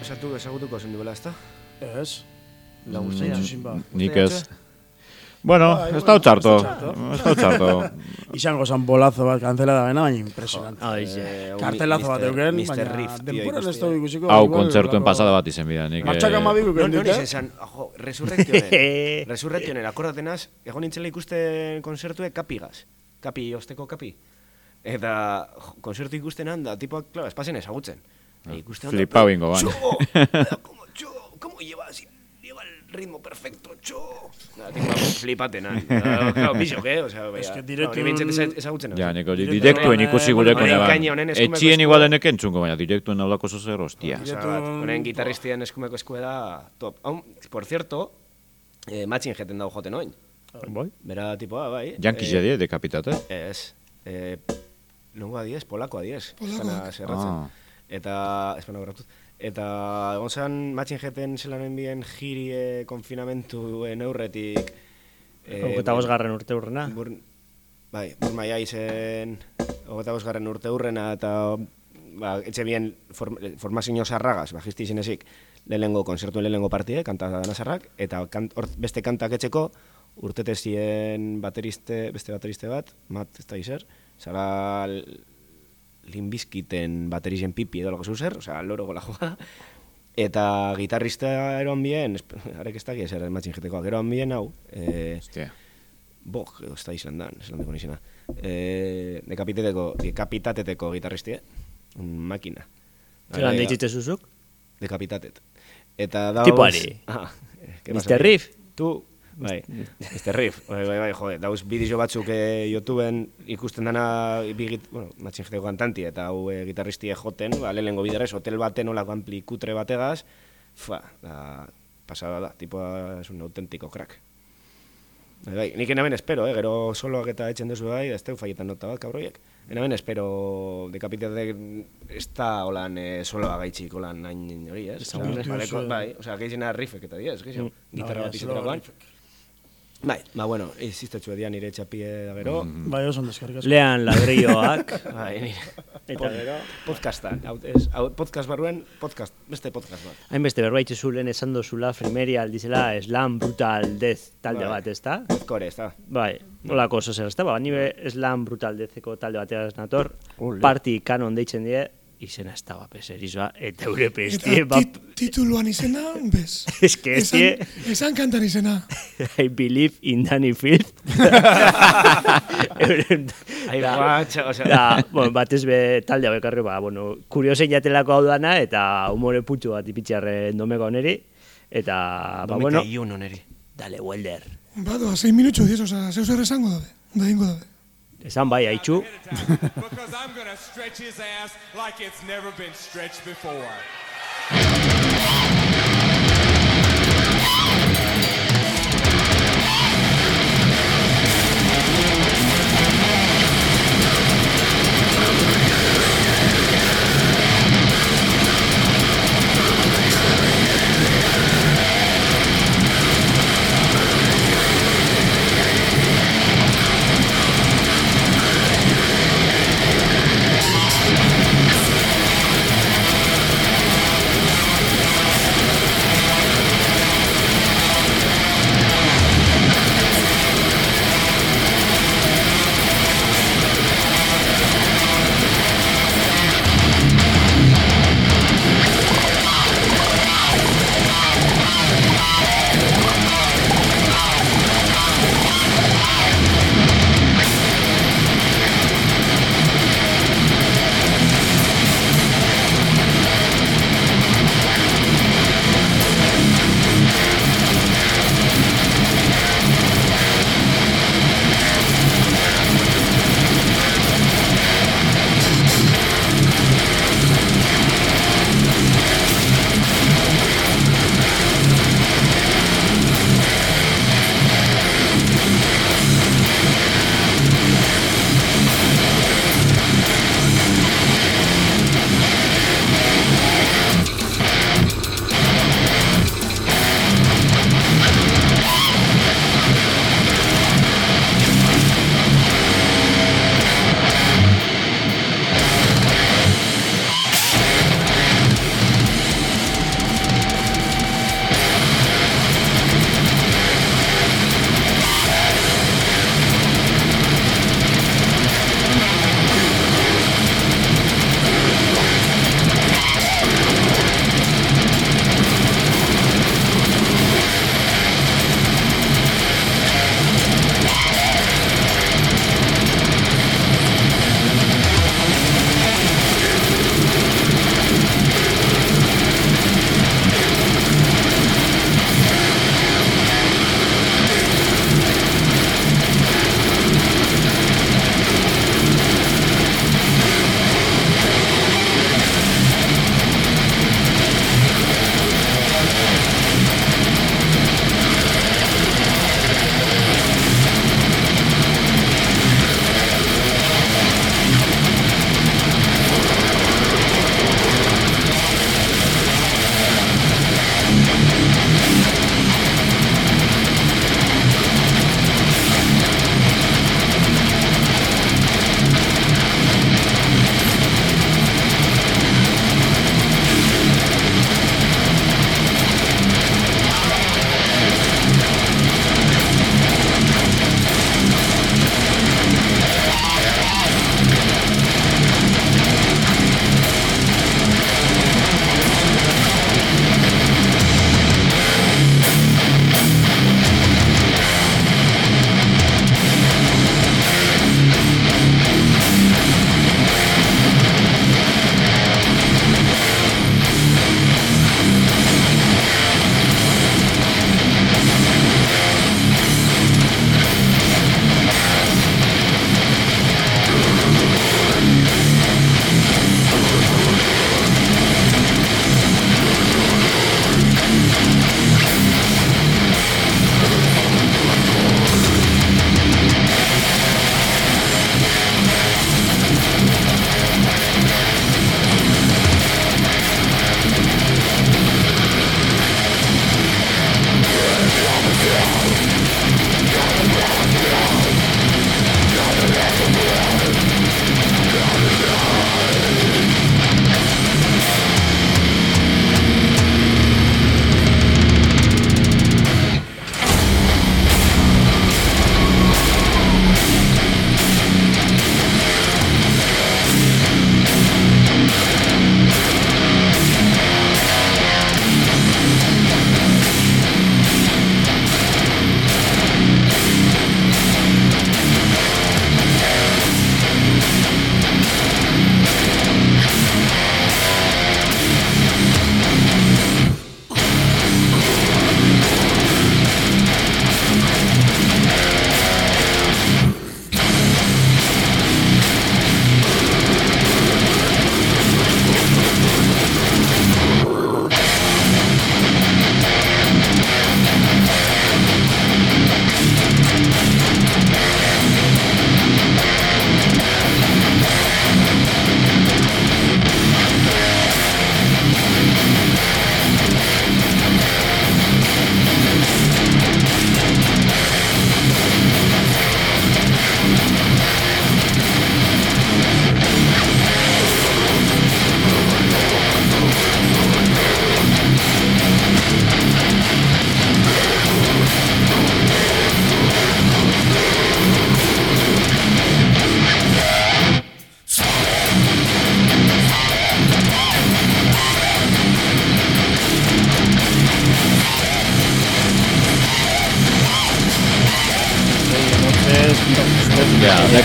Esatu ezagutuko zen duela, ezta?
Ez.
La
Mm, ba.
Nik ez. Bueno,
Bai,
ez da
bueno,
txarto.
ez da txarto.
Ez da txarto.
Izango zan bolazo bat kanzelada baina, baina impresionante.
Aixe.
Eh,
Kartelazo bat
Mr.
euken, baina denporan ez dugu ikusiko.
Hau kontzertuen pasada bat izen bida. Nik,
Martxak
eh,
amabiku
No,
kendute.
nizen zan, ajo, resurrektionen. resurrektionen, akordatenaz, egon nintzela ikusten konzertue kapigaz. Kapi, osteko kapi. Eta jo, konzertu ikusten handa, tipoak, claro, espazen ezagutzen.
Ah,
E, ikusten
flipau ingo ban.
Cho, como, cho, ¿cómo llevas? Lleva el ritmo perfecto, tipo, flipaten, han. Da, Claro, bisok, eh? O sea,
Es
baina,
que
claro,
direktuen-
ni bintzat eza- ezagutzen.
Ja,
hau.
neko direktuen
honen,
ikusi gureko
honen eskumeko
Etxien igual eneke entzungo, baina direktuen aulako zozer, hostia.
Honen gitarristien eskumeko eskue da top. Hau, por cierto, eh, matxin jeten dago joten oin.
Bai.
Bera tipoa, bai.
Yankiz
Eh,
jadie, dekapitate.
Ez. Eh, nongo adiez, polako adiez.
Polakoak.
Espana zerratzen.
Ah.
Eta, espana gratuz. Eta, egon zen, matxin jeten zelanen bien jiri eh, konfinamentuen aurretik. eh,
Hogeta bosgarren urte urrena.
Bur, bai, burmaia izen hogeta bosgarren urte hurrena eta ba, etxe bien form, formazio sarragaz, bajisti izen ezik, lehenengo konzertuen lehenengo partide, kanta danazarrak, eta kant, hor, beste kantak etxeko, urtete zien bateriste, beste bateriste bat, mat ez da izer, zara limbizkiten baterizen pipi edo lago zuzer, osea, loro gola jugada, eta gitarrista eroan bien, arek ez da zer matxin jeteko, eroan bien hau, eh,
Hostia.
Bog, edo ez da Islandan, Islandeko nizena. E, dekapitateko, dekapitateteko gitarristie, un makina.
Zelan deitzite zuzuk?
Dekapitatet. Eta dauz...
Tipoari.
Ah, eh, ¿qué
Mr. Riff?
Tu, bai, Mr. Riff, bai, bai, bai, jode, dauz bideo batzuk eh, YouTubeen ikusten dana, bigit, bueno, matxin jeteko kantanti, eta hau eh, gitarristie joten, ba, lehenengo biderrez, hotel baten olako ampli kutre bategaz, fa, da, pasada da, tipoa es un auténtico crack. Bai, bai, nik enaben espero, eh, gero soloak eta etxen duzu bai, ez teu faietan nota bat, kabroiek. Enaben espero dekapitatek ez da holan eh, soloa gaitxik holan hain hori, ez? Baleko-
duzu,
bai, osea, gehiena riffek eta diez, gehiago, gitarra
Bai,
bat
ez,
izaterakoan. Bai, ba, bueno, iziztetxu edian nire txapie da gero.
Bai, oso asko.
Lean ladrilloak.
Bai, nire.
Eta gero.
Hau, ez, hau, podcast barruen, podcast, beste podcast bat.
Hainbeste berbait zulen esan dozula Frimeria aldizela Slam Brutal Death talde
Bai.
bat, ezta?
Kore, ez da.
Bai, nolako oso zer, ezta? Ba, nire Slam Brutal Deatheko talde bateaz nator,
Ole.
parti kanon deitzen die, izena ez da bapes erizoa, eta eure pestie,
Eta
bap,
tit tituluan izena, bez.
es que ez die,
Esan, esan kantan izena.
I believe in Danny Field. Euren-
Ai,
da-
guatxa, osea.
Da, bueno, batez be talde hau ekarri, ba, bueno, kuriosen jatelako hau dana, eta humore putxu bat ipitxarre domeko oneri, eta, ba, bueno,
iun oneri.
dale, welder.
Badoa, 6 minutxo diez, oza, zeu zer esango dabe. Da ingo dabe.
Esan bai, haitxu,
like it's never been stretched before.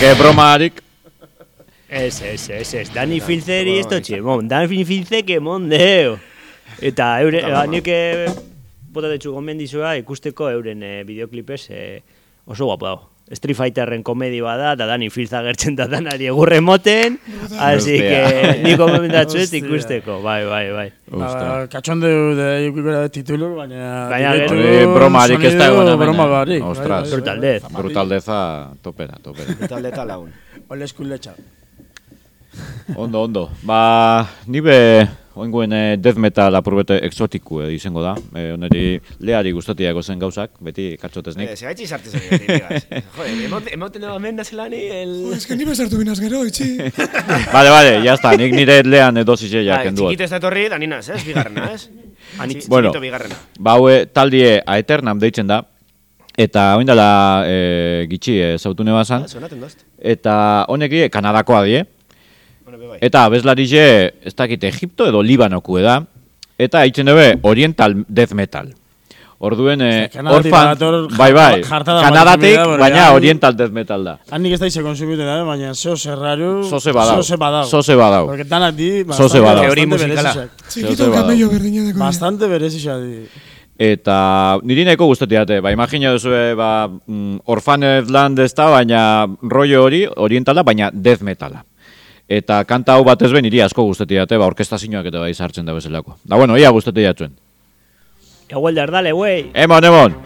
Ja, deke bromarik,
Ez, ez, ez, ez. Dani Filzeri ez totxe, mon. Dani Filzek emon deo. Eta eure, ba, nik eh, bota detxu gomendizua ikusteko euren eh, bideoklipez eh, oso guapo dago. Street Fighterren komedi bada, eta Dani Filza gertzen da danari egurre moten, así
Hostia.
que nik gomendatzu ez ikusteko, bai, bai, bai.
Ba, Katxondeu de ikukera de titulu, baina...
Baina
directu
hori bromarik ez da egon.
Broma
eh?
barik.
Ostras.
Brutaldez.
Brutaldeza topera, topera.
Talde eta lagun.
Ole eskuletxa.
Ondo, ondo. Ba, nibe oinguen eh, death metal apurbete exotiku eh, izango da. Eh, oneri leari gustatiako zen gauzak, beti katxoteznik.
Eh, Segaitzi sartu zen. Joder, emote- emoten dago nazelani el...
Jo, Ez que ni bezartu binaz gero, itxi.
Vale, vale, ya está. Nik nire lean edo zizea
Bai,
kenduat.
Txikito ez da etorri, daninaz, ez? Bigarrena, ez?
Anitz.
Txikito
Bueno.
bigarrena.
Ba, haue taldie Aeternam deitzen da. Eta oin dela e, gitxi e, zautune bazan.
Ah.
Eta honek die Kanadakoa die.
Bai.
Eta abeslarize, ez dakit Egipto edo Libanoku da. Eta hitzen dube Oriental Death Metal. Orduen, eh, orfan, bai, bai,
da
Kanadatik, baina Oriental Death Metal da.
Handik ez da ize konsumiten da, baina zeo zerraru...
Zoze badau.
Zoze badau.
Zoze badau.
Porque danak di...
Zoze
bastante-
badau.
Teori musikala.
Txikito kamello berdineteko.
Bastante berezizak di.
Eta niri nahiko gustatiate, ba, imagina duzu, ba, mm, Orphaned Land ez da, baina rollo hori, orientala, baina death metala. Eta kanta hau batez ben niri asko gustatiate, ba, orkestazioak eta bai sartzen da bezalako. Da, bueno, ia gustatiatzen.
Eguelder, dale, wey.
Emon, emon!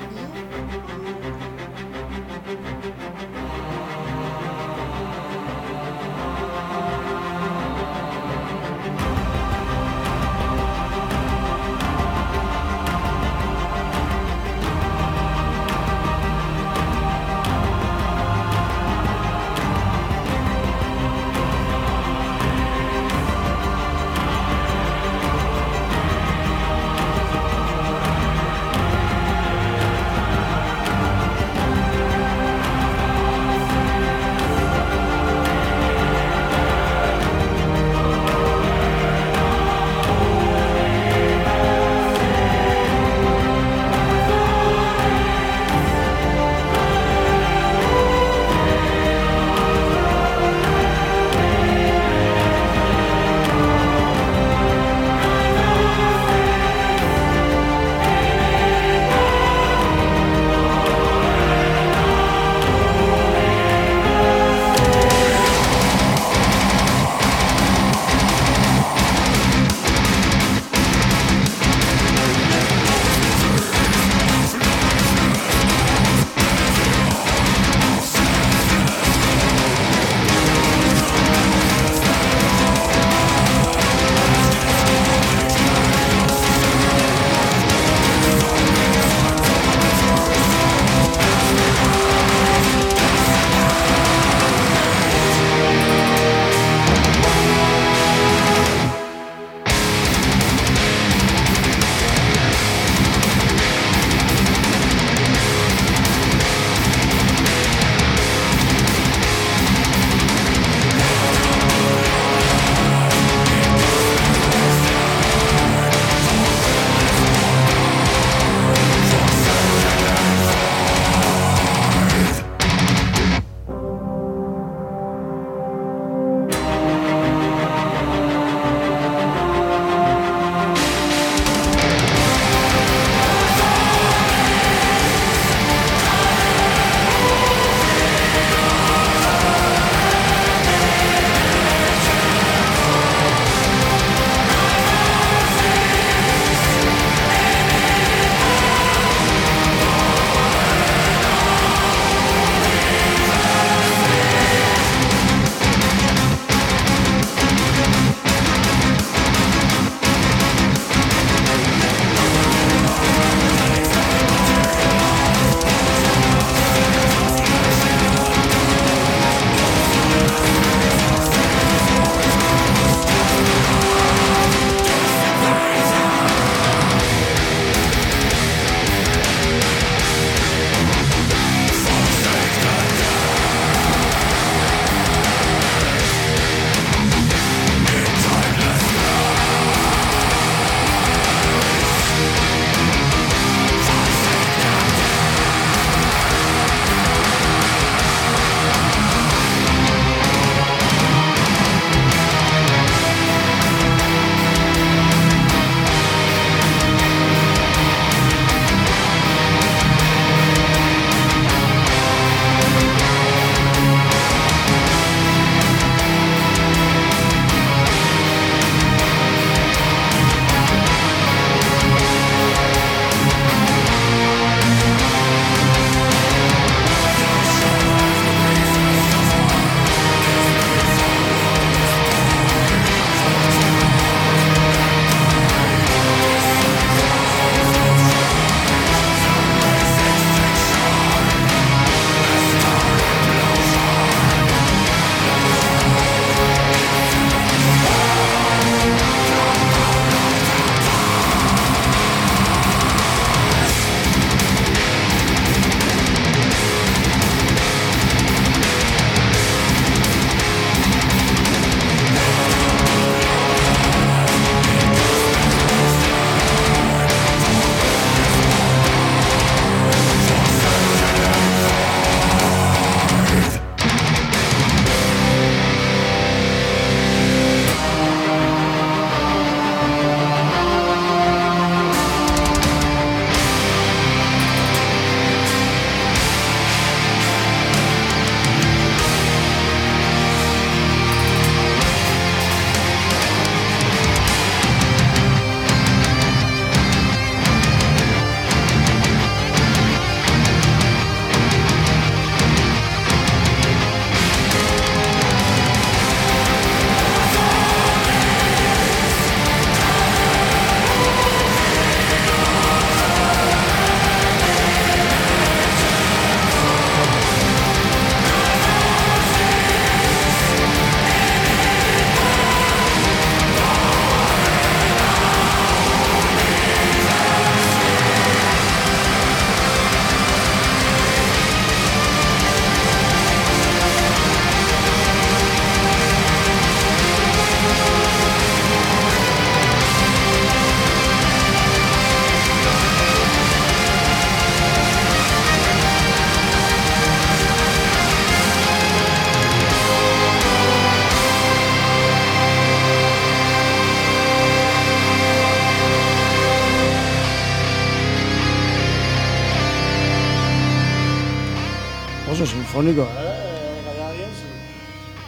Sinfoniko. Eh?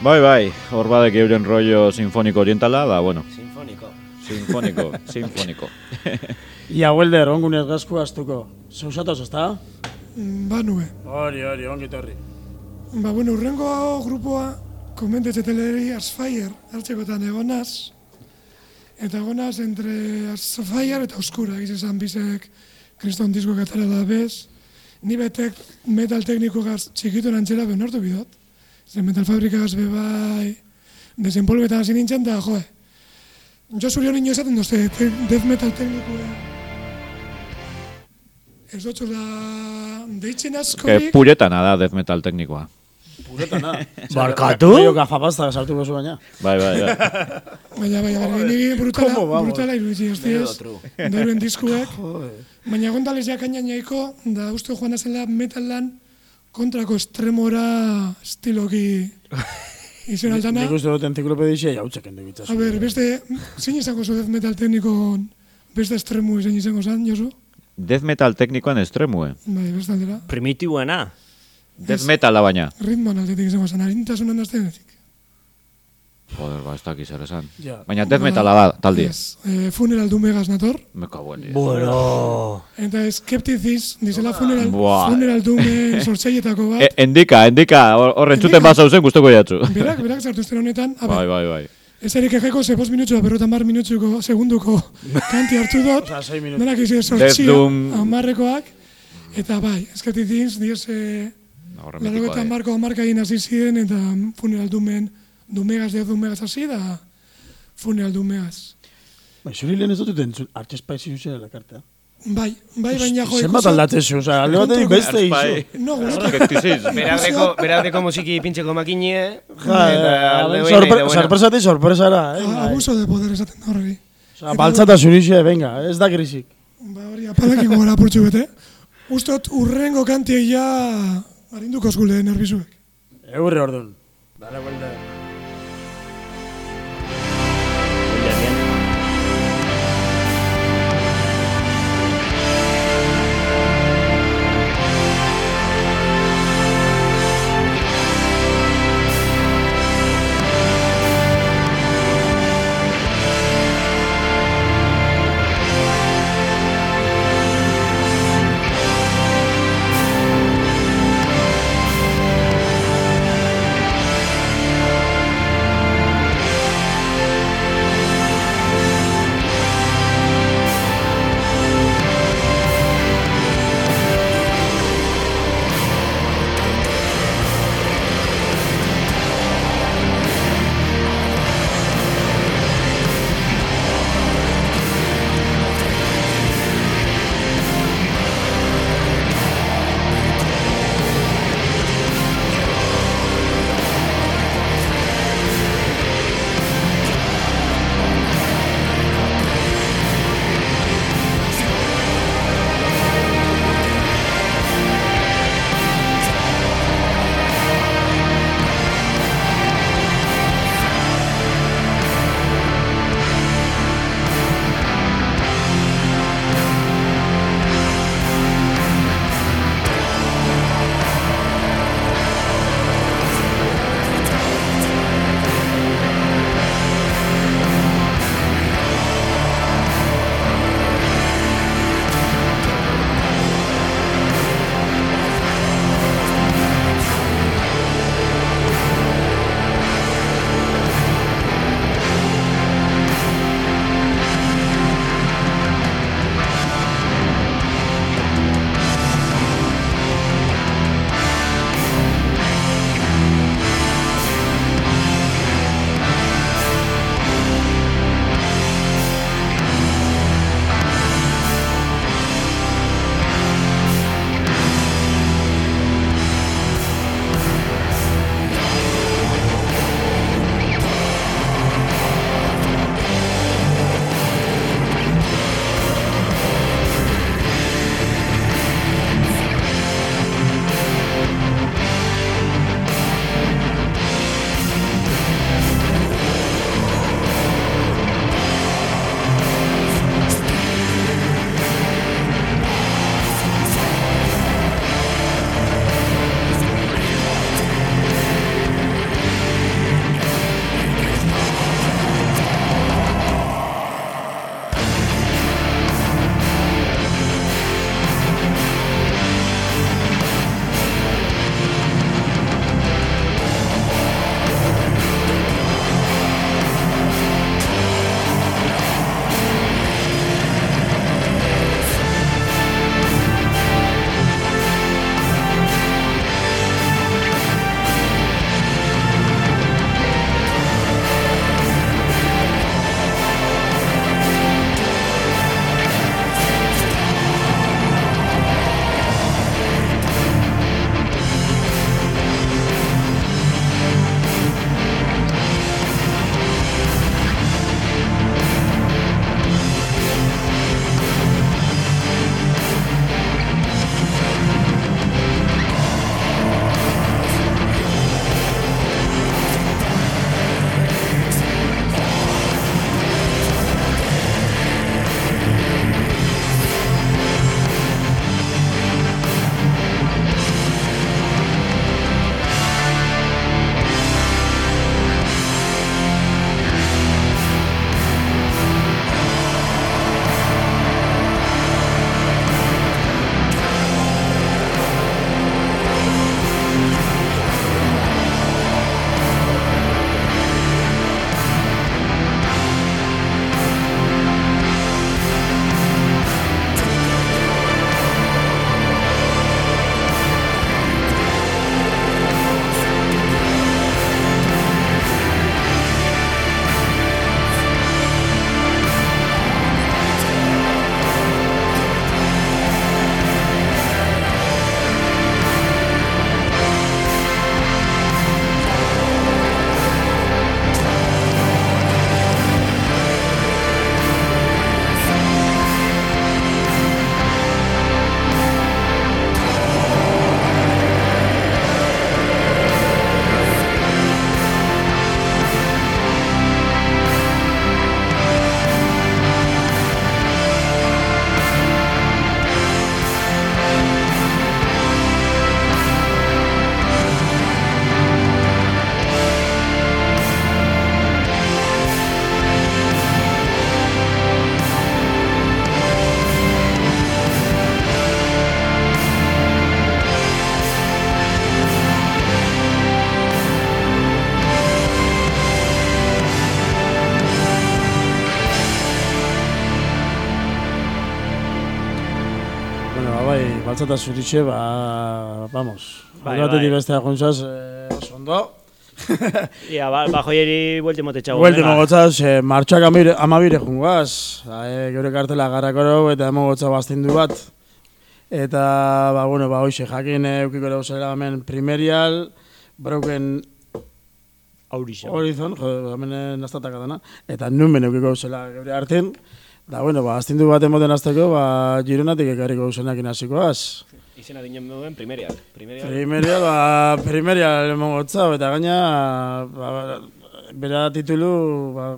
Bai, bai, hor badek euren rollo sinfoniko orientala, da, bueno,
Sinfoniko.
sinfoniko, sinfoniko.
Ia, Welder, ongunez gazku astuko. Zausatoz, ezta?
Mm, Ba nue.
Hori, hori, ongit horri.
Ba, bueno, urrengo grupoa, komentetxe teleri Asfire, hartzekotan egonaz. Eta egonaz entre Asfire eta Oskura, egiz esan bizek kriston disko katara da bez. Ni betek metal tekniko gaz txikitu nantzela benortu bidot. Zer metal fabrika gaz bebai, desenpolbetan hasi nintzen, da, joe. Jo zuri hori esaten dozte, te- death metal teknikoa. Ez dut da deitzen
Que
askorik.
puretana da death metal teknikoa.
Puretana.
Barkatu?
Rollo gafapasta sartuko zu baina.
Bai, bai, bai.
Baina, baina, baina, brutala,
¿Cómo vamos?
brutala iruditzen, hosti
Menudo
ez,
tru.
Baina gondalez jakaina nahiko, da uste joan zela metalan kontrako estremora estiloki izen altana.
Nik uste dut enziklopedixia jautzeken dugitza.
A ber, beste, zein izango zu death metal teknikon beste estremu zein izango zan, Josu?
Death metal teknikoan estremue.
Bai, beste aldera.
Primitibuena.
Death metala baina.
Ritmoan aldetik izango zan, harintasunan aztenetik.
Joder, ba, ez dakiz zer esan.
Ja.
Baina death metala da, taldi.
Ez, eh, funeral dumegaz nator.
Me cago en.
Bueno.
Eta skeptiziz, dizela funeral,
Buah.
funeral dume sortzaietako bat.
E, endika, endika, hor hor entzuten basau zen guztoko jatzu.
Berak, berak sartu zen honetan, a
Bai, bai, bai.
ez erik egeko ze bost minutxua, berrota mar minutxuko, segunduko kanti hartu dut.
Osa, 6 minutu.
Denak izi sortzio,
Doom.
amarrekoak. Eta bai, eskatitins, diez, eh,
Horre mitikoa,
eta
eh.
marko amarka egin hasi ziren, eta funeral dumen, dumegaz, de dumegaz hasi, da funeral dumegaz.
Bai, zuri lehen ez dut entzun, artxespa izin zuzen elakartea.
Bai, bai, baina jo,
Zenbat aldatzen zu, oza, alde batetik
Kontu-
beste izu.
No.
Beraudeko, beraudeko musiki pintzeko makinie.
Ja,
eta alde behin
sorpre,
nahi duena.
sorpresatik sorpresara, eh?
a-
bai.
abuso de poder esaten da horreri.
Osa, baltzata zurixe, venga, ez da krisik.
Ba hori, apalakiko gara apurtxu bete. Ustot, urrengo kantiei ja harinduko zgule nervizuek.
Eurre orduan. Dale, vuelta. Latza eta zuritxe, ba, vamos.
Bai,
batetik bestea juntzaz, eh, oso ondo.
Ia, ba, bajoieri buelte mote txago.
Buelte mogotzaz, eh, martxoak amabire, amabire jungoaz. Eh, geure kartela garrakoro eta emogotza bastindu bat. Eta, ba, bueno, ba, hoxe, jakin eh, eukiko dauzela hemen primerial, broken
Aurixo.
horizon, jo, hemen eh, naztatak dana, eta numen eukiko dauzela geure arten. Da, bueno, ba, astindu bat emoten azteko, ba, gironatik ekarriko dauzenak inazikoaz.
Izena dinen duen primerial. Primerial.
Primerial, ba, primerial emogotza, eta gaina, ba, bera titulu, ba,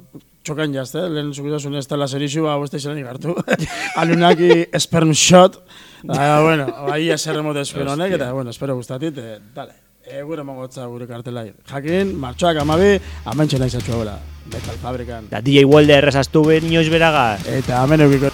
txokan jazte, lehen zukizasun ez tala zerixu, ba, beste izan hartu. Alunaki sperm shot, da, bueno, ba, ia zer emote espero honek, eta, bueno, espero gustatit, e, dale. E, gure emogotza gure kartelai. Jakin, martxoak amabi, amentxe nahi zatxua metal fabrikan.
Da DJ Walde errezaztu ben inoiz beraga.
Eta hemen eukiko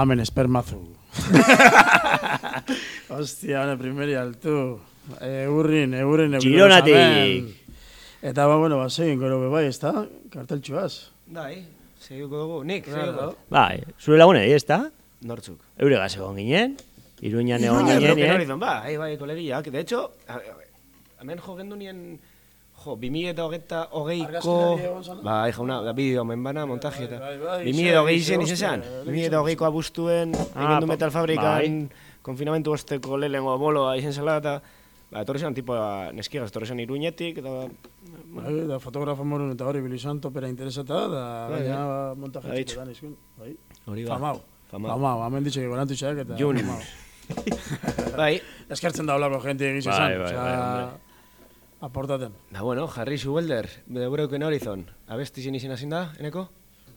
Hemen espermazu. Ostia, hone primeri altu. Eurrin, eurrin, eurrin.
Txironatik.
osamen. Eta, ba, bueno, ba, segin gero bebai, ez da? Karteltxuaz.
Bai, segiko dugu. Nik, segiko.
Bai, zure lagunei, ez da?
Nortzuk.
Eure gaz egon ginen, Iruñan egon
Bai,
ginen, eh?
Ba, bai, bai, kolegiak. De hecho, a- a- hemen jo gendu nien, jo, 2000 eta hogeita hogeiko...
Argazkilari egon zana?
Bai, jauna, da bideo, menbana, montaje eta...
bai, bai,
2000 eta hogei
ixe,
izen izan
hostia,
2000 eta hogeiko abuztuen,
Ah,
egin du Metal Fabrikan,
bai.
konfinamentu osteko lehengo boloa izen zela, eta... Ba, etorri zen, tipo, neskigaz, etorri zen iruñetik, eta...
Bai, da fotografo morun eta hori bilizan topera interesata, da
Bai,
gaina
bai.
montaje
Ha dicho.
txiketan izkun. Bai.
Hori ba.
Famau.
Famau.
Famau, hemen ditxe gorantutxeak eta
Jun.
famau.
Bai,
Eskertzen da olako gente egiz
Bai,
izan,
bai, bai,
aportaten.
da bueno, Harry Subelder, de Broken Horizon. Abesti zen izena zin da, eneko?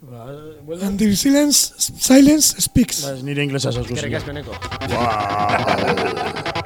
Ba, buelta.
And the silence, silence speaks.
Ba, nire inglesa zauzko
Eskerrik asko neko.
Ba,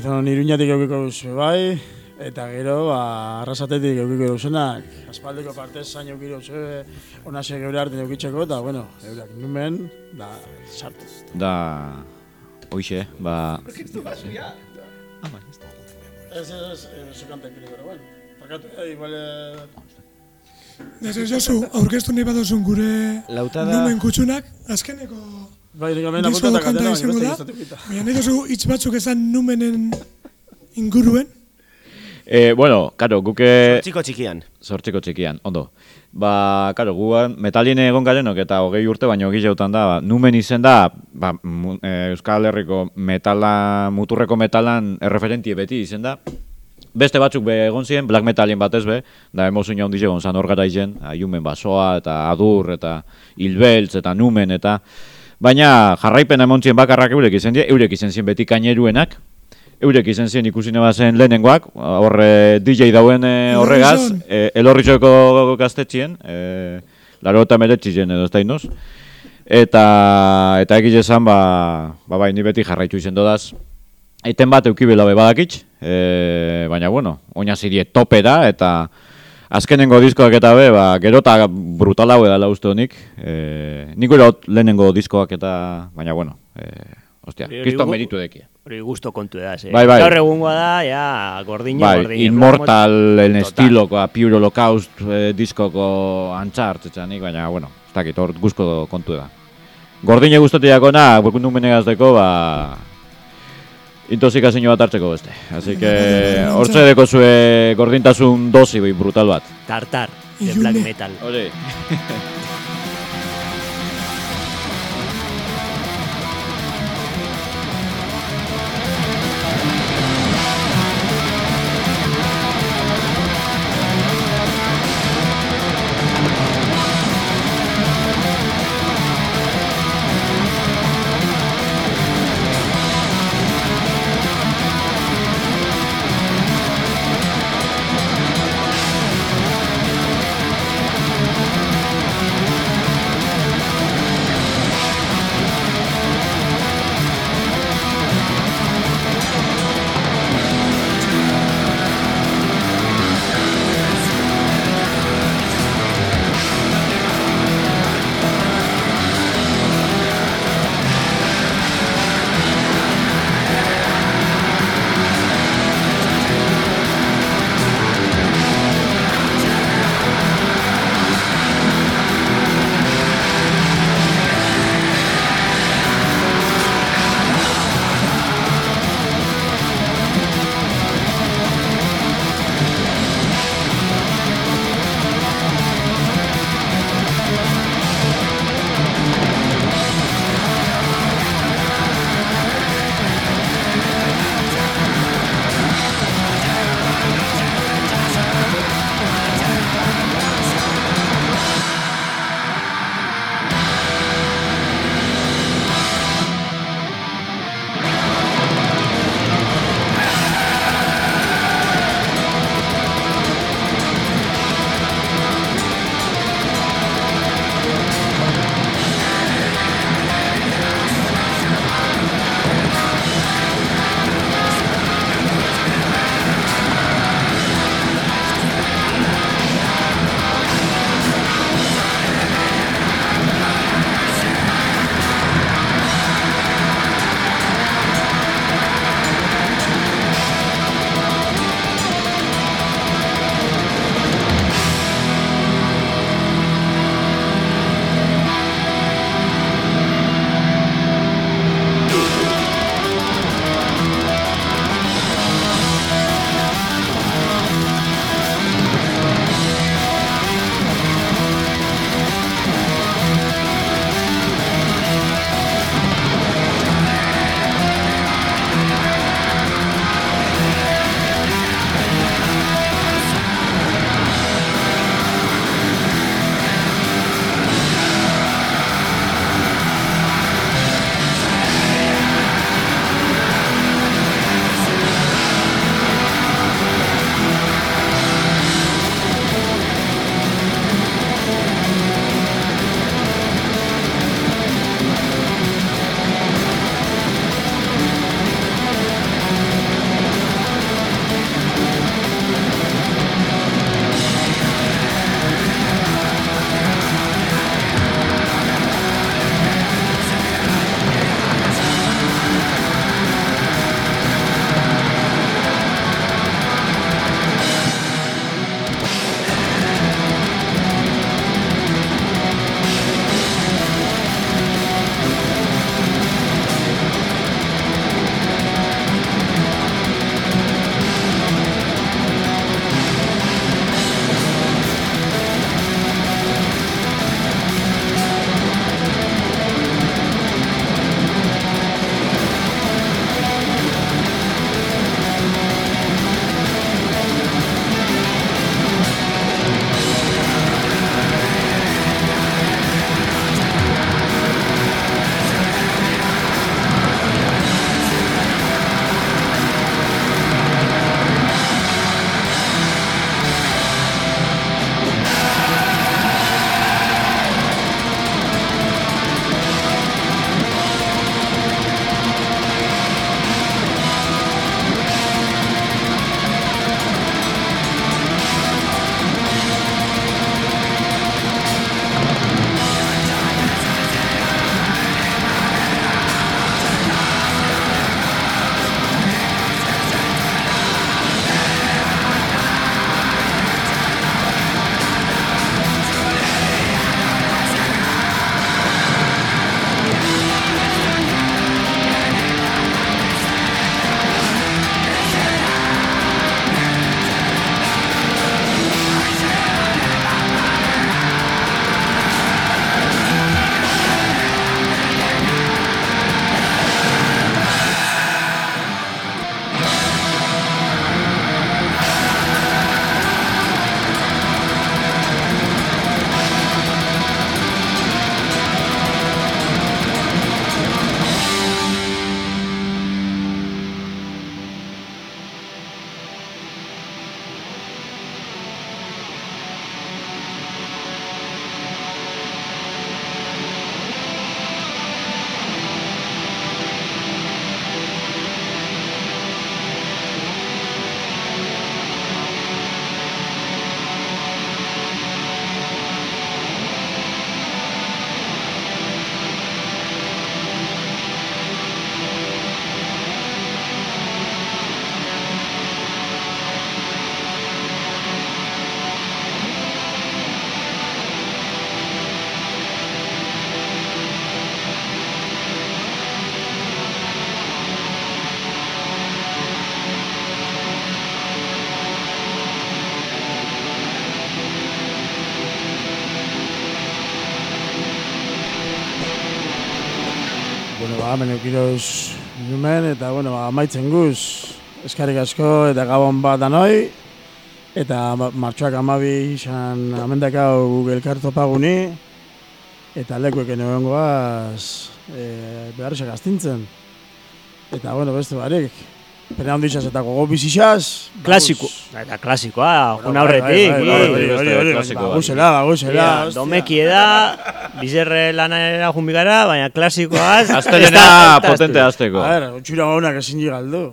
horizon iruñatik eukiko duzu, bai? Eta gero, ba, arrasatetik eukiko duzunak, aspaldiko partez zain eukiko duzu, onase geure arte eukitzeko, eta, bueno, eurak numen, da, sartu.
Da, hoxe, ba,
Ez, ez, ez, ez, parkatu, eh, igual, eh,
Ez ez Josu, aurkeztu nahi badozun gure
Lautada-
numen kutsunak, azkeneko
bai, nik
disko kanta
atera,
izango
baina
da,
beste guztatik ita.
baina nahi dozu hitz batzuk esan numenen inguruen,
e, bueno, karo, guke...
Txiko txikian.
Sortziko txikian, ondo. Ba, karo, guan metalien egon garenok eta hogei urte baino gileutan da, ba, numen izen da, ba, mu- e, Euskal Herriko metala, muturreko metalan erreferentie beti izen da. Beste batzuk be egon ziren, black metalien batez be, da emozio handiz egon zan hor gara izen, aiumen basoa, eta adur, eta hilbeltz, eta numen, eta... Baina jarraipen emontzien bakarrak eurek izen die, eurek izen zien beti kaineruenak, eurek izen zien ikusi zen lehenengoak, horre DJ dauen eh, horregaz, e, elorrizoko gaztetxien, e, laro eta meretxien edo ez inoz. Eta, eta egiz esan, ba, ba, bai, ni beti jarraitu izen dodaz. Eten bat eukibela be badakitx, e, baina, bueno, oina zirie tope da, eta azkenengo diskoak eta be, ba, gerota brutal hau edala uste honik. E, nik gure hot lehenengo diskoak eta, baina, bueno, e, ostia,
Hori- hori
kriston meritu dekia.
Hori gusto kontu da, ze.
Bai, bai.
Gaur egungoa da, ja, gordine,
Bai,
gordine.
Immortal, en estiloko, Pure Holocaust eh, diskoko antzart, etxanik, baina, bueno, ez dakit, hor guzko kontu da. Gordine guztotiakona, burkundu menegazteko, ba, intoxikazio bat hartzeko beste. Así que, hortze deko zue gordintasun dosi bai, brutal bat.
Tartar, de black metal.
Hori.
ba, hemen eukidoz jumen, eta, bueno, ba, maitzen guz, eskarik asko, eta gabon bat danoi, eta ma- martxoak amabi izan amendakau elkarto paguni, eta lekueken egon goaz, e, beharrizak astintzen. Eta, bueno, beste barik, pena ondixaz eta gogo bizixaz,
Klasiko. Eta klasikoa,
bai,
aurretik.
bai, bai, bai,
hori.
hori, hori.
Ja,
hostia.
domeki eda, bizerre lanera jun bigara, baina klasikoaz... Da-
potente azteko.
A ver, utxura honak ezin galdu.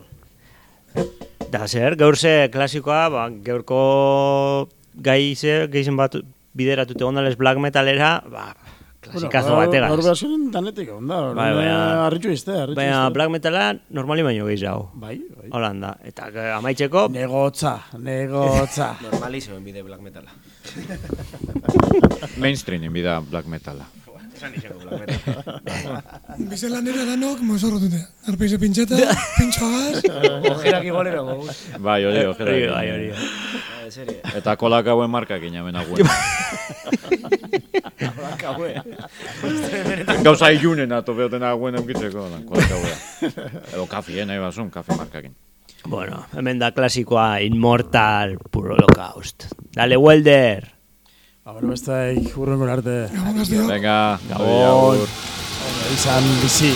da- zer, gaur ze klasikoa, ba, gaurko gaize, gaizen bat bideratute ondales black metalera, ba, klasikazo
Bueno,
bategaz.
Gaur behar danetik onda.
Bai, baina-
Arritxu izte, arritxu
Baina
izte.
black metala normali baino gehiago.
Bai, bai.
Holanda. Eta eh, amaitzeko,
Negotza, negotza.
Normalizo bide black metala.
Mainstream inbida black metala.
Esan izango black metal.
Bizelanera danok mozorrotute. Arpeize pintxeta, pintxoagaz,
Ojerak igolero gogu.
Bai, hori,
hori,
hori.
bai, hori.
En serio.
Eta kolak hauen markak inamen aguen. Gauza ilunen ato behoten aguen eukitzeko, kolak hauen. Edo kafien, nahi basun, kafe markakin.
Bueno, hemen da klasikoa Immortal Puro Holocaust. Dale, Welder!
Ba, bueno, beste hurrengo arte.
gabon gazteo.
Venga,
Gabon.
Izan bizi.